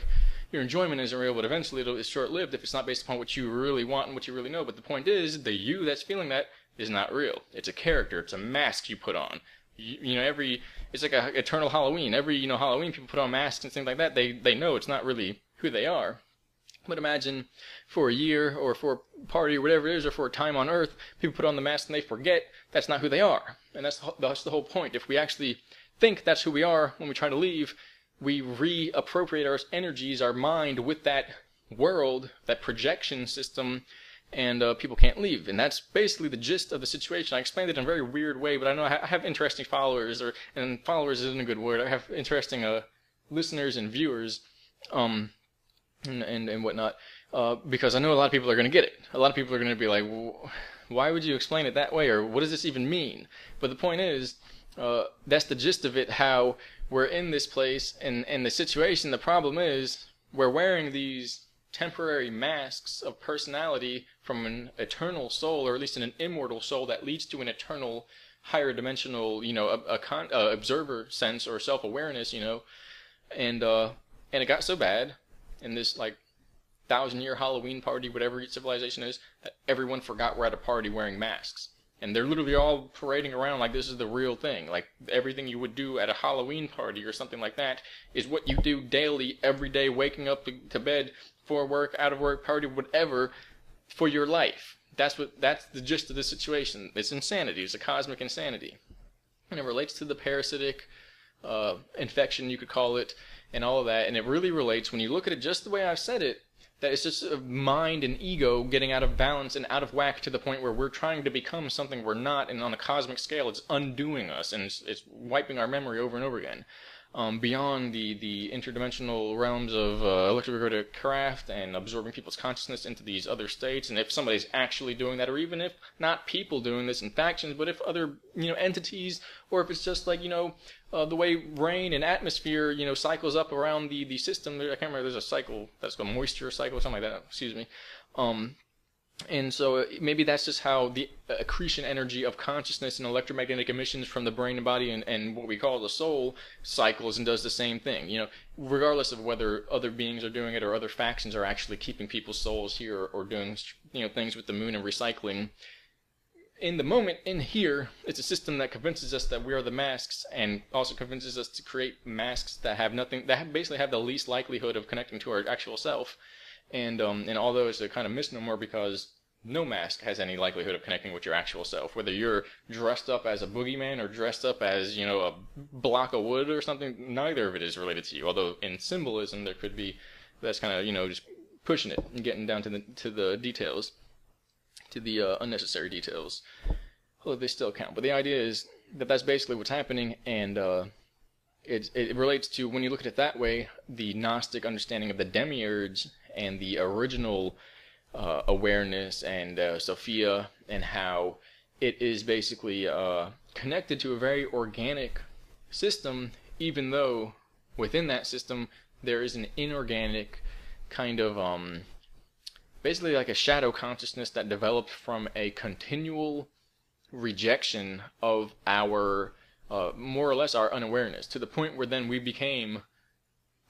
your enjoyment isn't real, but eventually it's short lived if it's not based upon what you really want and what you really know. But the point is, the you that's feeling that is not real. It's a character, it's a mask you put on. You, you know, every, it's like a eternal Halloween. Every, you know, Halloween people put on masks and things like that. They, they know it's not really who they are. But imagine for a year or for a party or whatever it is or for a time on earth, people put on the mask and they forget that's not who they are. And that's the, that's the whole point. If we actually think that's who we are when we try to leave, we reappropriate our energies, our mind with that world, that projection system, and uh, people can't leave. And that's basically the gist of the situation. I explained it in a very weird way, but I know I have interesting followers, or and followers isn't a good word. I have interesting uh, listeners and viewers, um, and and, and whatnot, uh, because I know a lot of people are going to get it. A lot of people are going to be like, "Why would you explain it that way?" or "What does this even mean?" But the point is, uh, that's the gist of it. How we're in this place and and the situation the problem is we're wearing these temporary masks of personality from an eternal soul or at least an immortal soul that leads to an eternal higher dimensional you know a, a con, uh, observer sense or self-awareness you know? And uh and it got so bad in this like thousand year halloween party whatever civilization is that everyone forgot we're at a party wearing masks and they're literally all parading around like this is the real thing. Like everything you would do at a Halloween party or something like that is what you do daily, every day, waking up to bed, for work, out of work, party, whatever, for your life. That's what. That's the gist of the situation. It's insanity. It's a cosmic insanity, and it relates to the parasitic uh, infection, you could call it, and all of that. And it really relates when you look at it just the way I've said it that it's just mind and ego getting out of balance and out of whack to the point where we're trying to become something we're not, and on a cosmic scale, it's undoing us and it's, it's wiping our memory over and over again um, beyond the, the interdimensional realms of uh, electroregulated craft and absorbing people's consciousness into these other states. And if somebody's actually doing that, or even if not people doing this in factions, but if other you know entities, or if it's just like you know uh, the way rain and atmosphere you know cycles up around the the system. I can't remember. There's a cycle that's called moisture cycle, or something like that. Excuse me. Um, and so uh, maybe that's just how the accretion energy of consciousness and electromagnetic emissions from the brain and body and, and what we call the soul cycles and does the same thing. You know, regardless of whether other beings are doing it or other factions are actually keeping people's souls here or doing you know things with the moon and recycling. In the moment, in here, it's a system that convinces us that we are the masks, and also convinces us to create masks that have nothing, that basically have the least likelihood of connecting to our actual self and um, and although it's a kind of misnomer because no mask has any likelihood of connecting with your actual self. Whether you're dressed up as a boogeyman or dressed up as, you know, a block of wood or something, neither of it is related to you. Although in symbolism there could be that's kind of, you know, just pushing it and getting down to the to the details, to the uh, unnecessary details. Although they still count. But the idea is that that's basically what's happening and uh, it, it relates to when you look at it that way, the Gnostic understanding of the demiurge and the original uh, awareness and uh, Sophia and how it is basically uh, connected to a very organic system, even though within that system there is an inorganic kind of um, basically like a shadow consciousness that developed from a continual rejection of our uh, more or less our unawareness to the point where then we became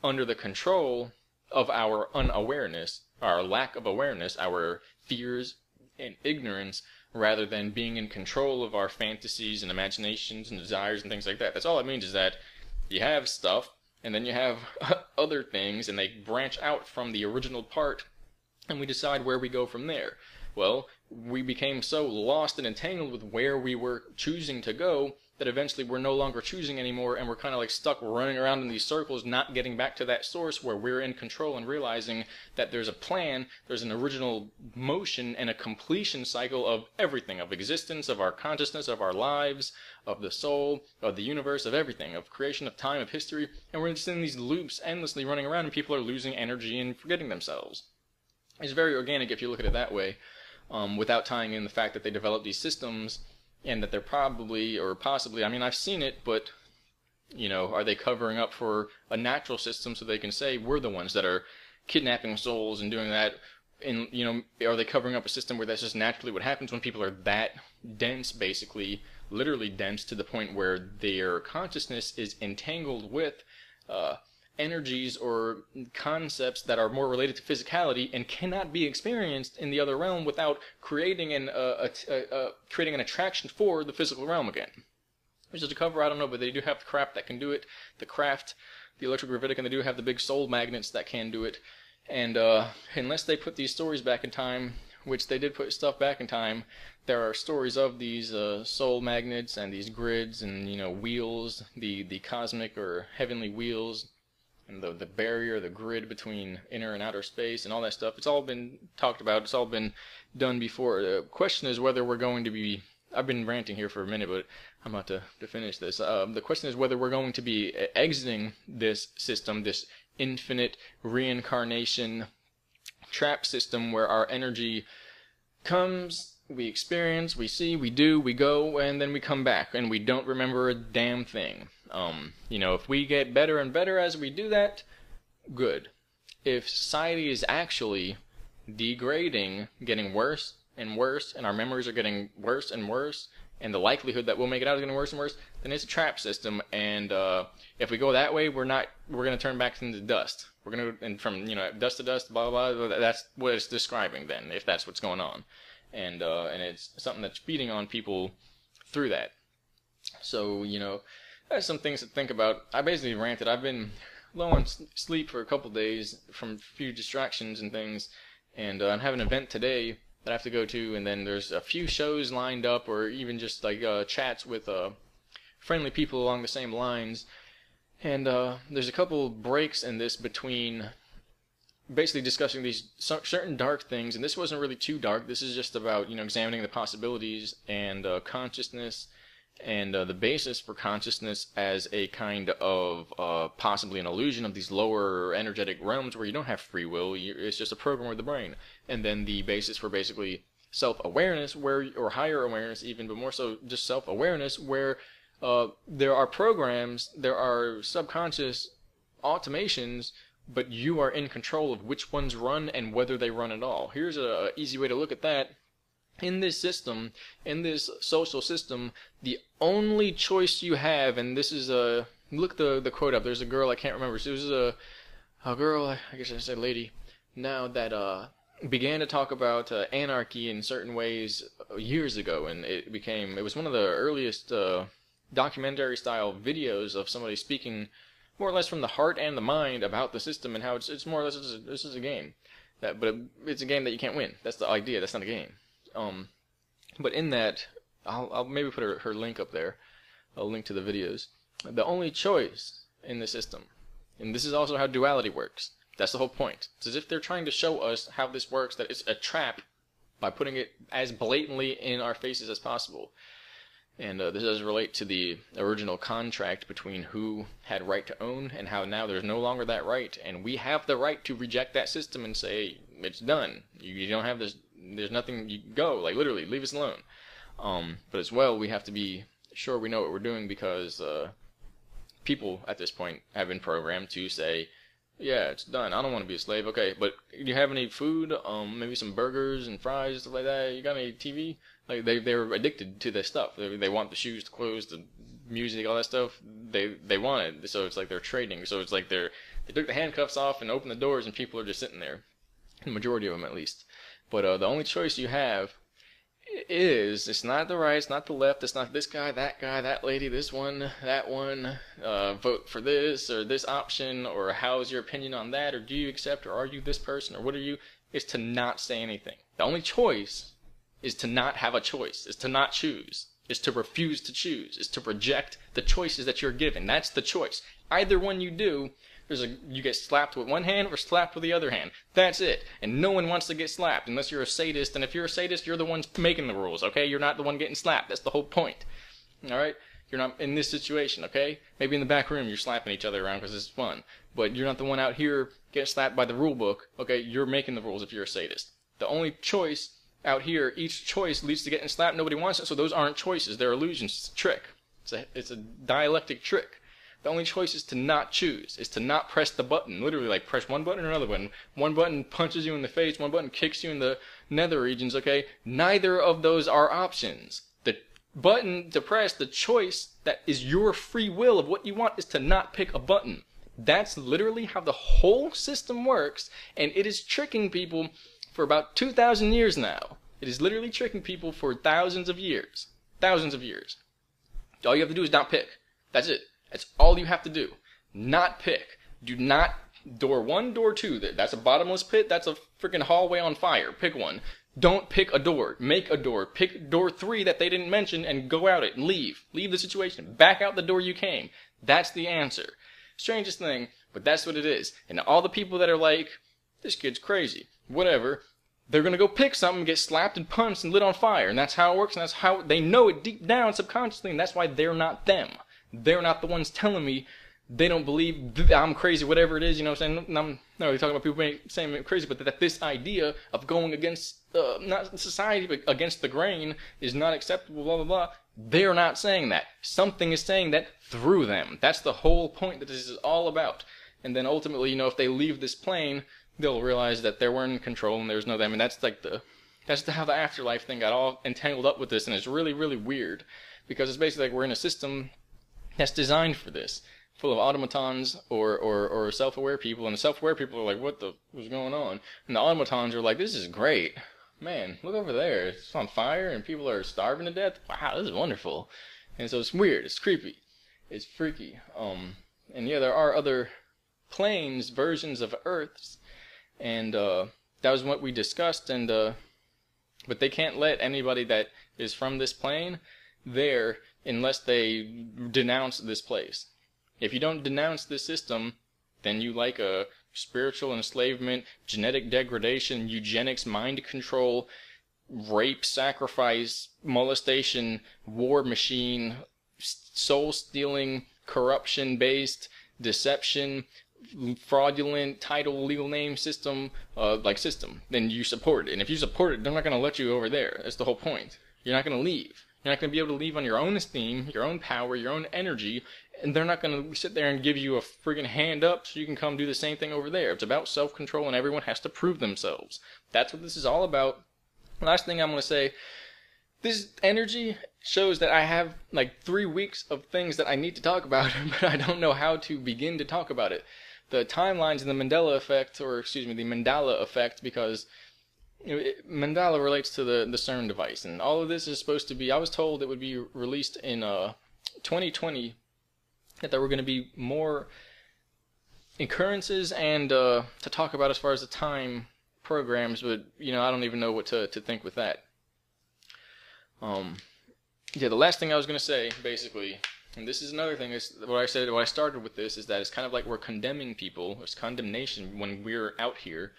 under the control of our unawareness, our lack of awareness, our fears and ignorance, rather than being in control of our fantasies and imaginations and desires and things like that. That's all it means is that you have stuff and then you have other things and they branch out from the original part and we decide where we go from there. Well, we became so lost and entangled with where we were choosing to go that eventually we're no longer choosing anymore and we're kind of like stuck running around in these circles, not getting back to that source where we're in control and realizing that there's a plan, there's an original motion and a completion cycle of everything of existence, of our consciousness, of our lives, of the soul, of the universe, of everything, of creation, of time, of history. And we're just in these loops endlessly running around and people are losing energy and forgetting themselves. It's very organic if you look at it that way, um, without tying in the fact that they developed these systems and that they're probably or possibly I mean I've seen it but you know are they covering up for a natural system so they can say we're the ones that are kidnapping souls and doing that and you know are they covering up a system where that's just naturally what happens when people are that dense basically literally dense to the point where their consciousness is entangled with uh, energies or concepts that are more related to physicality and cannot be experienced in the other realm without creating an uh, a, uh, creating an attraction for the physical realm again. Which is a cover, I don't know, but they do have the craft that can do it. The craft, the electrogravitic, and they do have the big soul magnets that can do it. And uh, unless they put these stories back in time, which they did put stuff back in time, there are stories of these uh, soul magnets and these grids and you know wheels, the the cosmic or heavenly wheels and the the barrier, the grid between inner and outer space, and all that stuff. It's all been talked about. It's all been done before. The question is whether we're going to be. I've been ranting here for a minute, but I'm about to, to finish this. Uh, the question is whether we're going to be exiting this system, this infinite reincarnation trap system where our energy comes we experience, we see, we do, we go, and then we come back, and we don't remember a damn thing. Um, you know, if we get better and better as we do that, good. If society is actually degrading, getting worse and worse, and our memories are getting worse and worse, and the likelihood that we'll make it out is getting worse and worse, then it's a trap system. And uh, if we go that way, we're not. We're gonna turn back into dust. We're gonna and from you know dust to dust, blah blah. blah that's what it's describing. Then, if that's what's going on, and uh, and it's something that's feeding on people through that. So you know, there's some things to think about. I basically ranted. I've been low on sleep for a couple days from a few distractions and things, and uh, I have an event today that I have to go to, and then there's a few shows lined up, or even just like uh, chats with uh, friendly people along the same lines. And uh, there's a couple breaks in this between basically discussing these certain dark things, and this wasn't really too dark. This is just about you know examining the possibilities and uh, consciousness and uh, the basis for consciousness as a kind of uh, possibly an illusion of these lower energetic realms where you don't have free will. it's just a program of the brain, and then the basis for basically self-awareness, where or higher awareness even, but more so just self-awareness, where uh, there are programs, there are subconscious automations, but you are in control of which ones run and whether they run at all. Here's a, easy way to look at that in this system, in this social system, the only choice you have, and this is a look the the quote up. There's a girl I can't remember. She was a a girl, I guess I said lady, now that uh began to talk about uh, anarchy in certain ways years ago, and it became it was one of the earliest uh, documentary style videos of somebody speaking more or less from the heart and the mind about the system and how it's it's more or less this is, this is a game that but it's a game that you can't win. That's the idea. That's not a game. Um, but in that, I'll, I'll maybe put her, her link up there. I'll link to the videos. The only choice in the system, and this is also how duality works. That's the whole point. It's as if they're trying to show us how this works, that it's a trap by putting it as blatantly in our faces as possible. And uh, this does relate to the original contract between who had right to own and how now there's no longer that right, and we have the right to reject that system and say it's done. You, you don't have this. There's nothing. You go like literally leave us alone. Um, but as well, we have to be sure we know what we're doing because uh, people at this point have been programmed to say, "Yeah, it's done. I don't want to be a slave." Okay, but do you have any food? Um, maybe some burgers and fries, stuff like that. You got any TV? Like they they're addicted to this stuff. They, they want the shoes, the clothes, the music, all that stuff. They they want it. So it's like they're trading. So it's like they're they took the handcuffs off and opened the doors, and people are just sitting there. The majority of them, at least. But uh, the only choice you have is it's not the right, it's not the left, it's not this guy, that guy, that lady, this one, that one. Uh, vote for this or this option, or how's your opinion on that, or do you accept, or are you this person, or what are you? Is to not say anything. The only choice is to not have a choice, is to not choose, is to refuse to choose, is to reject the choices that you're given. That's the choice. Either one you do, there's a you get slapped with one hand or slapped with the other hand. That's it. And no one wants to get slapped unless you're a sadist. And if you're a sadist, you're the one making the rules. Okay, you're not the one getting slapped. That's the whole point. All right. You're not in this situation, okay? Maybe in the back room you're slapping each other around because it's fun, but you're not the one out here getting slapped by the rule book, okay? You're making the rules if you're a sadist. The only choice out here, each choice leads to getting slapped. Nobody wants it, so those aren't choices. They're illusions. It's a trick. It's a, it's a dialectic trick. The only choice is to not choose, is to not press the button. Literally, like press one button or another button. One button punches you in the face, one button kicks you in the nether regions, okay? Neither of those are options. The button to press, the choice that is your free will of what you want is to not pick a button. That's literally how the whole system works, and it is tricking people for about 2,000 years now. It is literally tricking people for thousands of years. Thousands of years. All you have to do is not pick. That's it. That's all you have to do. Not pick. Do not door one, door two. That's a bottomless pit. That's a freaking hallway on fire. Pick one. Don't pick a door. Make a door. Pick door three that they didn't mention and go out it and leave. Leave the situation. Back out the door you came. That's the answer. Strangest thing, but that's what it is. And all the people that are like, this kid's crazy, whatever, they're gonna go pick something, get slapped and punched and lit on fire. And that's how it works, and that's how they know it deep down subconsciously, and that's why they're not them. They're not the ones telling me they don't believe I'm crazy, whatever it is, you know what I'm saying? I'm not really talking about people saying I'm crazy, but that this idea of going against, uh, not society, but against the grain is not acceptable, blah, blah, blah. They're not saying that. Something is saying that through them. That's the whole point that this is all about. And then ultimately, you know, if they leave this plane, they'll realize that they weren't in control and there's no them. And that's like the, that's how the afterlife thing got all entangled up with this. And it's really, really weird because it's basically like we're in a system that's designed for this, full of automatons or, or, or self-aware people, and the self-aware people are like, what the was going on? And the automatons are like, this is great. Man, look over there. It's on fire and people are starving to death. Wow, this is wonderful. And so it's weird. It's creepy. It's freaky. Um, and yeah, there are other planes, versions of Earths, and uh, that was what we discussed. And uh, but they can't let anybody that is from this plane there unless they denounce this place. If you don't denounce this system, then you like a spiritual enslavement, genetic degradation, eugenics, mind control, rape, sacrifice, molestation, war machine, soul stealing, corruption based, deception, fraudulent title, legal name system, uh, like system, then you support it. And if you support it, they're not going to let you over there. That's the whole point. You're not going to leave. You're not going to be able to leave on your own esteem, your own power, your own energy, and they're not going to sit there and give you a friggin' hand up so you can come do the same thing over there. It's about self control, and everyone has to prove themselves. That's what this is all about. Last thing I'm going to say this energy shows that I have like three weeks of things that I need to talk about, but I don't know how to begin to talk about it. The timelines and the Mandela effect, or excuse me, the Mandala effect, because it, Mandala relates to the, the CERN device, and all of this is supposed to be. I was told it would be released in uh, 2020. That there were going to be more occurrences and uh, to talk about as far as the time programs, but you know I don't even know what to, to think with that. Um, yeah, the last thing I was going to say, basically, and this is another thing. Is what I said. What I started with this is that it's kind of like we're condemning people. It's condemnation when we're out here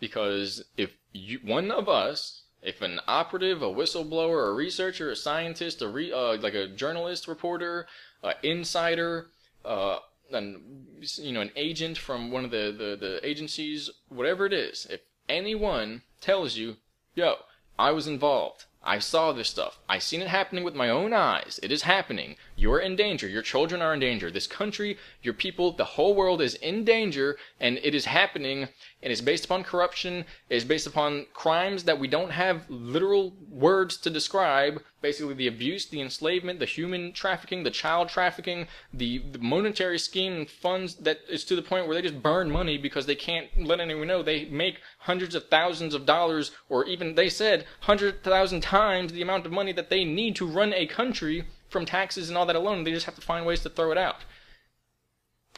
because if you, one of us, If an operative, a whistleblower, a researcher, a scientist, a re, uh, like a journalist, reporter, an insider, uh, an you know an agent from one of the, the the agencies, whatever it is, if anyone tells you, "Yo, I was involved," I saw this stuff. I seen it happening with my own eyes. It is happening. You're in danger. Your children are in danger. This country, your people, the whole world is in danger, and it is happening. And it's based upon corruption. It is based upon crimes that we don't have literal words to describe. Basically, the abuse, the enslavement, the human trafficking, the child trafficking, the, the monetary scheme and funds that is to the point where they just burn money because they can't let anyone know they make hundreds of thousands of dollars, or even they said hundred thousand times the amount of money that they need to run a country from taxes and all that alone. They just have to find ways to throw it out.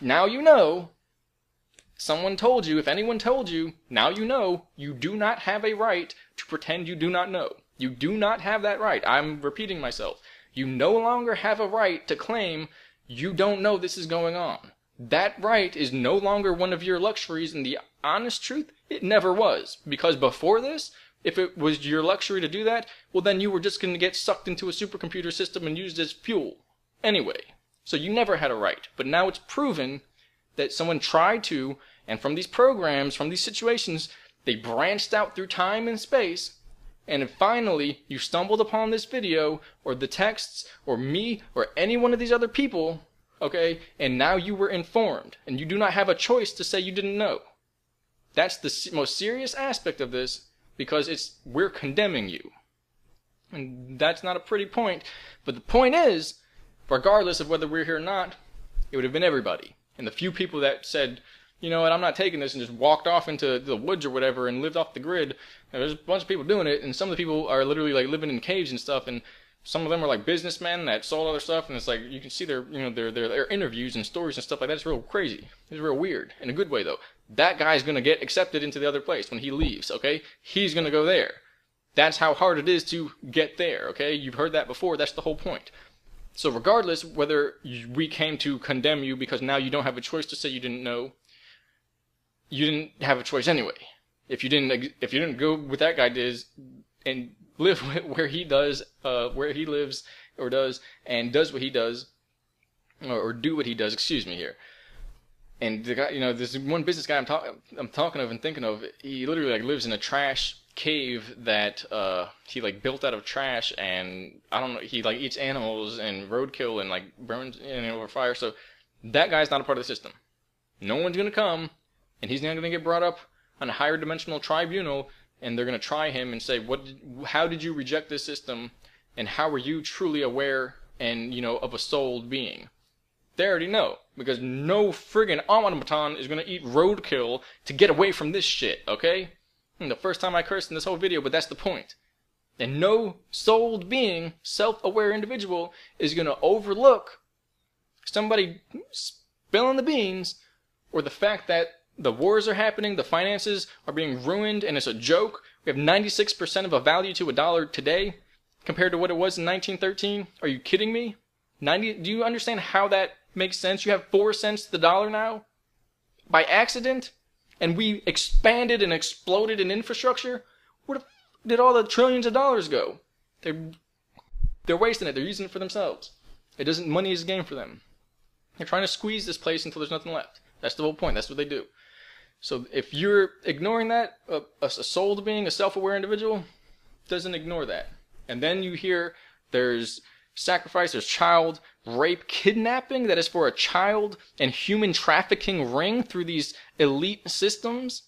Now you know. Someone told you, if anyone told you, now you know, you do not have a right to pretend you do not know. You do not have that right. I'm repeating myself. You no longer have a right to claim you don't know this is going on. That right is no longer one of your luxuries, and the honest truth, it never was. Because before this, if it was your luxury to do that, well, then you were just going to get sucked into a supercomputer system and used as fuel. Anyway, so you never had a right. But now it's proven that someone tried to, and from these programs, from these situations, they branched out through time and space, and finally you stumbled upon this video, or the texts, or me, or any one of these other people, okay, and now you were informed, and you do not have a choice to say you didn't know. That's the most serious aspect of this, because it's we're condemning you. And that's not a pretty point, but the point is, regardless of whether we're here or not, it would have been everybody. And the few people that said, you know what, I'm not taking this and just walked off into the woods or whatever and lived off the grid. there's a bunch of people doing it, and some of the people are literally like living in caves and stuff, and some of them are like businessmen that sold other stuff, and it's like you can see their you know their their, their interviews and stories and stuff like that. It's real crazy. It's real weird in a good way though that guy's going to get accepted into the other place when he leaves, okay? He's going to go there. That's how hard it is to get there, okay? You've heard that before. That's the whole point. So, regardless whether we came to condemn you because now you don't have a choice to say you didn't know, you didn't have a choice anyway. If you didn't, if you didn't go with that guy does and live where he does, uh, where he lives or does, and does what he does, or, or do what he does. Excuse me here and the guy, you know, this one business guy I'm talking, I'm talking of and thinking of, he literally like lives in a trash cave that uh, he like built out of trash, and I don't know, he like eats animals and roadkill and like burns know, over fire. So that guy's not a part of the system. No one's gonna come, and he's not gonna get brought up on a higher dimensional tribunal, and they're gonna try him and say, what, how did you reject this system, and how were you truly aware and you know of a souled being? They already know. Because no friggin' automaton is gonna eat roadkill to get away from this shit, okay? Hmm, the first time I cursed in this whole video, but that's the point. And no souled being, self-aware individual, is gonna overlook somebody spilling the beans, or the fact that the wars are happening, the finances are being ruined, and it's a joke. We have 96% of a value to a dollar today compared to what it was in 1913. Are you kidding me? 90 do you understand how that makes sense? You have 4 cents to the dollar now? By accident? And we expanded and exploded in infrastructure? Where did all the trillions of dollars go? They're they're wasting it. They're using it for themselves. It doesn't money is a game for them. They're trying to squeeze this place until there's nothing left. That's the whole point. That's what they do. So if you're ignoring that a, a soul being a self-aware individual doesn't ignore that. And then you hear there's sacrifice, there's child rape, kidnapping that is for a child, and human trafficking ring through these elite systems.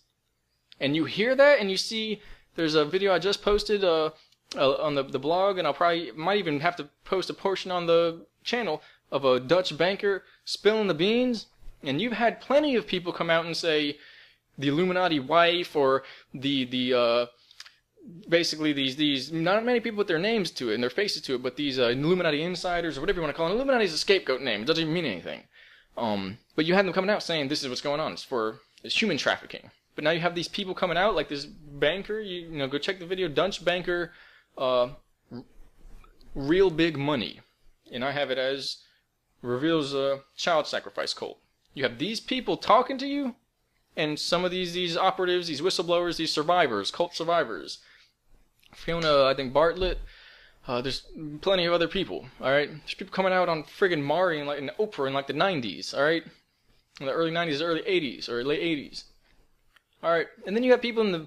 And you hear that, and you see there's a video I just posted uh, uh, on the, the blog, and I'll probably might even have to post a portion on the channel of a Dutch banker spilling the beans. And you've had plenty of people come out and say the Illuminati wife or the the uh, basically these these not many people put their names to it and their faces to it, but these uh, Illuminati insiders or whatever you want to call it. Illuminati is a scapegoat name. It doesn't even mean anything. Um, but you had them coming out saying this is what's going on. It's for it's human trafficking. But now you have these people coming out like this banker. You, you know, go check the video. Dunch banker, uh, real big money, and I have it as reveals a child sacrifice cult. You have these people talking to you, and some of these these operatives, these whistleblowers, these survivors, cult survivors
Fiona, I think Bartlett. Uh, there's plenty of other people. All right, there's people coming out on friggin' Maury and like in Oprah in like the 90s. All right, in the early 90s, early 80s, or late 80s. All right, and then you have people in the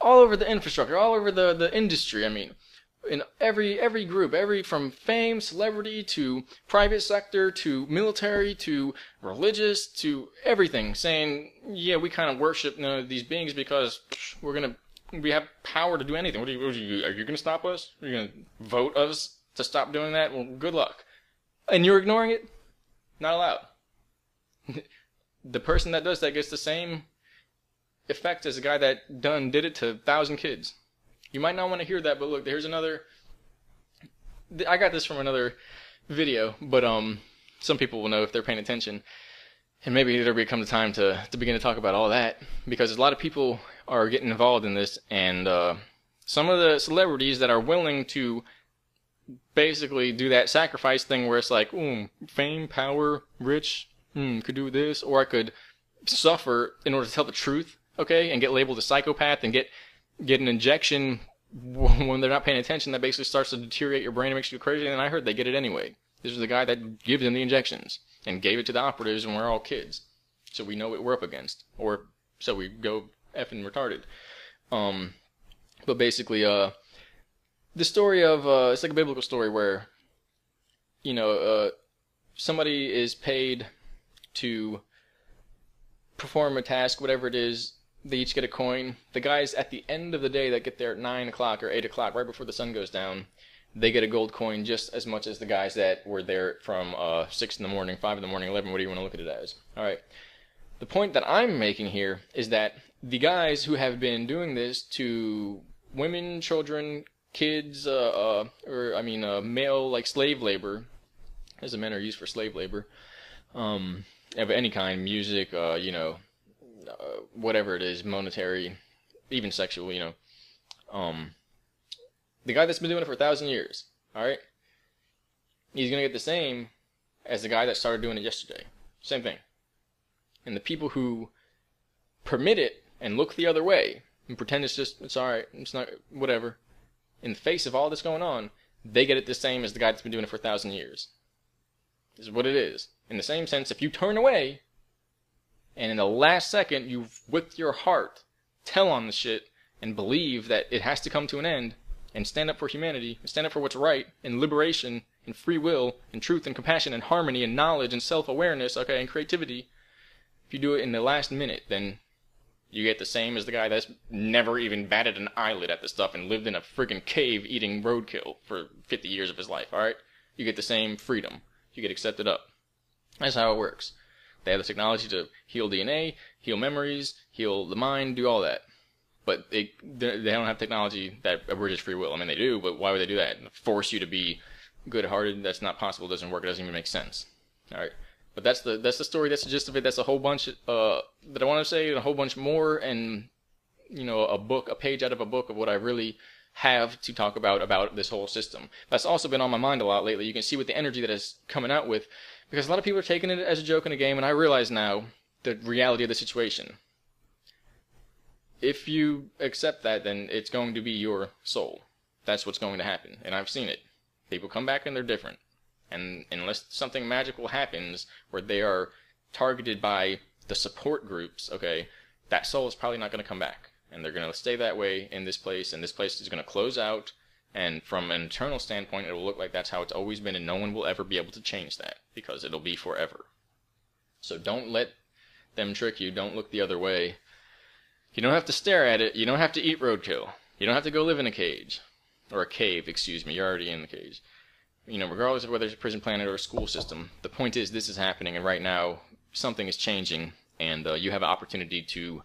all over the infrastructure, all over the the industry. I mean, in every every group, every from fame, celebrity to private sector to military to religious to everything, saying, yeah, we kind of worship you know, these beings because we're gonna we have power to do anything. What are you, what are you, are you gonna stop us? Are you gonna vote us to stop doing that? Well, good luck. And you're ignoring it? Not allowed. the person that does that gets the same effect as the guy that done did it to a thousand kids. You might not want to hear that, but look, here's another. I got this from another video, but um, some people will know if they're paying attention, and maybe there'll become the time to to begin to talk about all that because a lot of people are getting involved in this, and uh, some of the celebrities that are willing to basically do that sacrifice thing where it's like, ooh, fame, power, rich, mm, could do this, or I could suffer in order to tell the truth, okay, and get labeled a psychopath and get get an injection when they're not paying attention that basically starts to deteriorate your brain and makes you crazy. And I heard they get it anyway. This is the guy that gives them the injections and gave it to the operatives, and we're all kids, so we know what we're up against, or so we go effing retarded. Um, but basically, uh, the story of uh, it's like a biblical story where, you know, uh, somebody is paid to perform a task, whatever it is. They each get a coin. The guys at the end of the day that get there at nine o'clock or eight o'clock, right before the sun goes down, they get a gold coin just as much as the guys that were there from uh, six in the morning, five in the morning, eleven. What do you want to look at it as? All right. The point that I'm making here is that the guys who have been doing this to women, children, kids, uh, uh, or I mean, uh, male like slave labor, as the men are used for slave labor, um, of any kind, music, uh, you know, uh, whatever it is, monetary, even sexual, you know, um, the guy that's been doing it for a thousand years, all right, he's gonna get the same as the guy that started doing it yesterday, same thing, and the people who permit it and look the other way and pretend it's just it's all right, it's not whatever. In the face of all this going on, they get it the same as the guy that's been doing it for a thousand years. This is what it is. In the same sense, if you turn away, and in the last second you with your heart tell on the shit and believe that it has to come to an end, and stand up for humanity, and stand up for what's right, and liberation, and free will, and truth, and compassion, and harmony, and knowledge, and self-awareness, okay, and creativity, if you do it in the last minute, then you get the same as the guy that's never even batted an eyelid at the stuff and lived in a friggin' cave eating roadkill for 50 years of his life, alright? You get the same freedom. You get accepted up. That's how it works. They have the technology to heal DNA, heal memories, heal the mind, do all that. But they they don't have technology that abridges free will. I mean, they do, but why would they do that? Force you to be good-hearted? That's not possible. It doesn't work. It doesn't even make sense. All right. But that's the that's the story. That's the gist of it. That's a whole bunch uh, that I want to say, and a whole bunch more, and you know, a book, a page out of a book of what I really have to talk about about this whole system. That's also been on my mind a lot lately. You can see with the energy that is coming out with, because a lot of people are taking it as a joke in a game, and I realize now the reality of the situation. If you accept that, then it's going to be your soul. That's what's going to happen, and I've seen it. People come back and they're different. And unless something magical happens where they are targeted by the support groups, okay, that soul is probably not going to come back. And they're going to stay that way in this place, and this place is going to close out. And from an eternal standpoint, it will look like that's how it's always been, and no one will ever be able to change that because it'll be forever. So don't let them trick you. Don't look the other way. You don't have to stare at it. You don't have to eat roadkill. You don't have to go live in a cage. Or a cave, excuse me. You're already in the cage you know, regardless of whether it's a prison planet or a school system, the point is this is happening, and right now something is changing, and uh, you have an opportunity to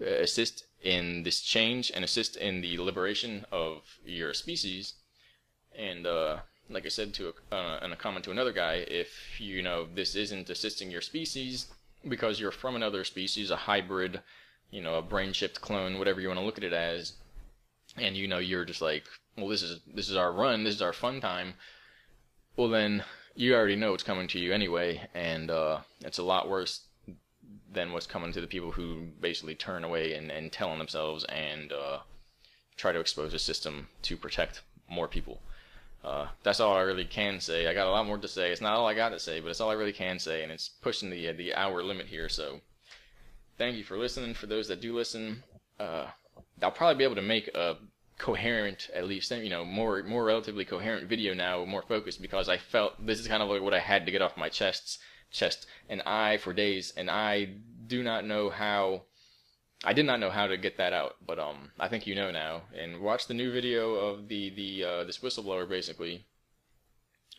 uh, assist in this change and assist in the liberation of your species. And uh, like I said to a, uh, in a comment to another guy, if you know this isn't assisting your species because you're from another species, a hybrid, you know, a brain chipped clone, whatever you want to look at it as, and you know you're just like, well, this is this is our run, this is our fun time well then you already know what's coming to you anyway, and uh, it's a lot worse than what's coming to the people who basically turn away and, and tell on themselves and uh, try to expose the system to protect more people. Uh, that's all I really can say. I got a lot more to say. It's not all I got to say, but it's all I really can say, and it's pushing the the hour limit here. So, thank you for listening. For those that do listen, uh, I'll probably be able to make a coherent, at least you know, more more relatively coherent video now, more focused because I felt this is kind of like what I had to get off my chest chest and I for days, and I do not know how. I did not know how to get that out, but um, I think you know now. And watch the new video of the the uh, this whistleblower. Basically,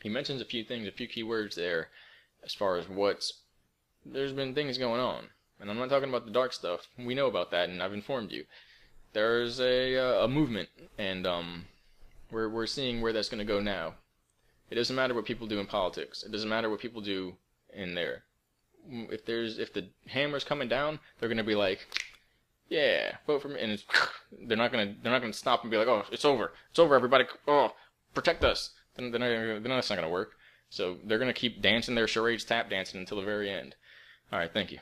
he mentions a few things, a few key words there, as far as what's there's been things going on, and I'm not talking about the dark stuff. We know about that, and I've informed you. There's a uh, a movement, and um, we're we're seeing where that's going to go now. It doesn't matter what people do in politics. It doesn't matter what people do in there. If there's if the hammer's coming down, they're gonna be like, yeah, vote for me, and they're not gonna they're not gonna stop and be like, oh, it's over, it's over, everybody, oh, protect us. Then then, that's not gonna work. So they're gonna keep dancing their charades, tap dancing until the very end. All right, thank you.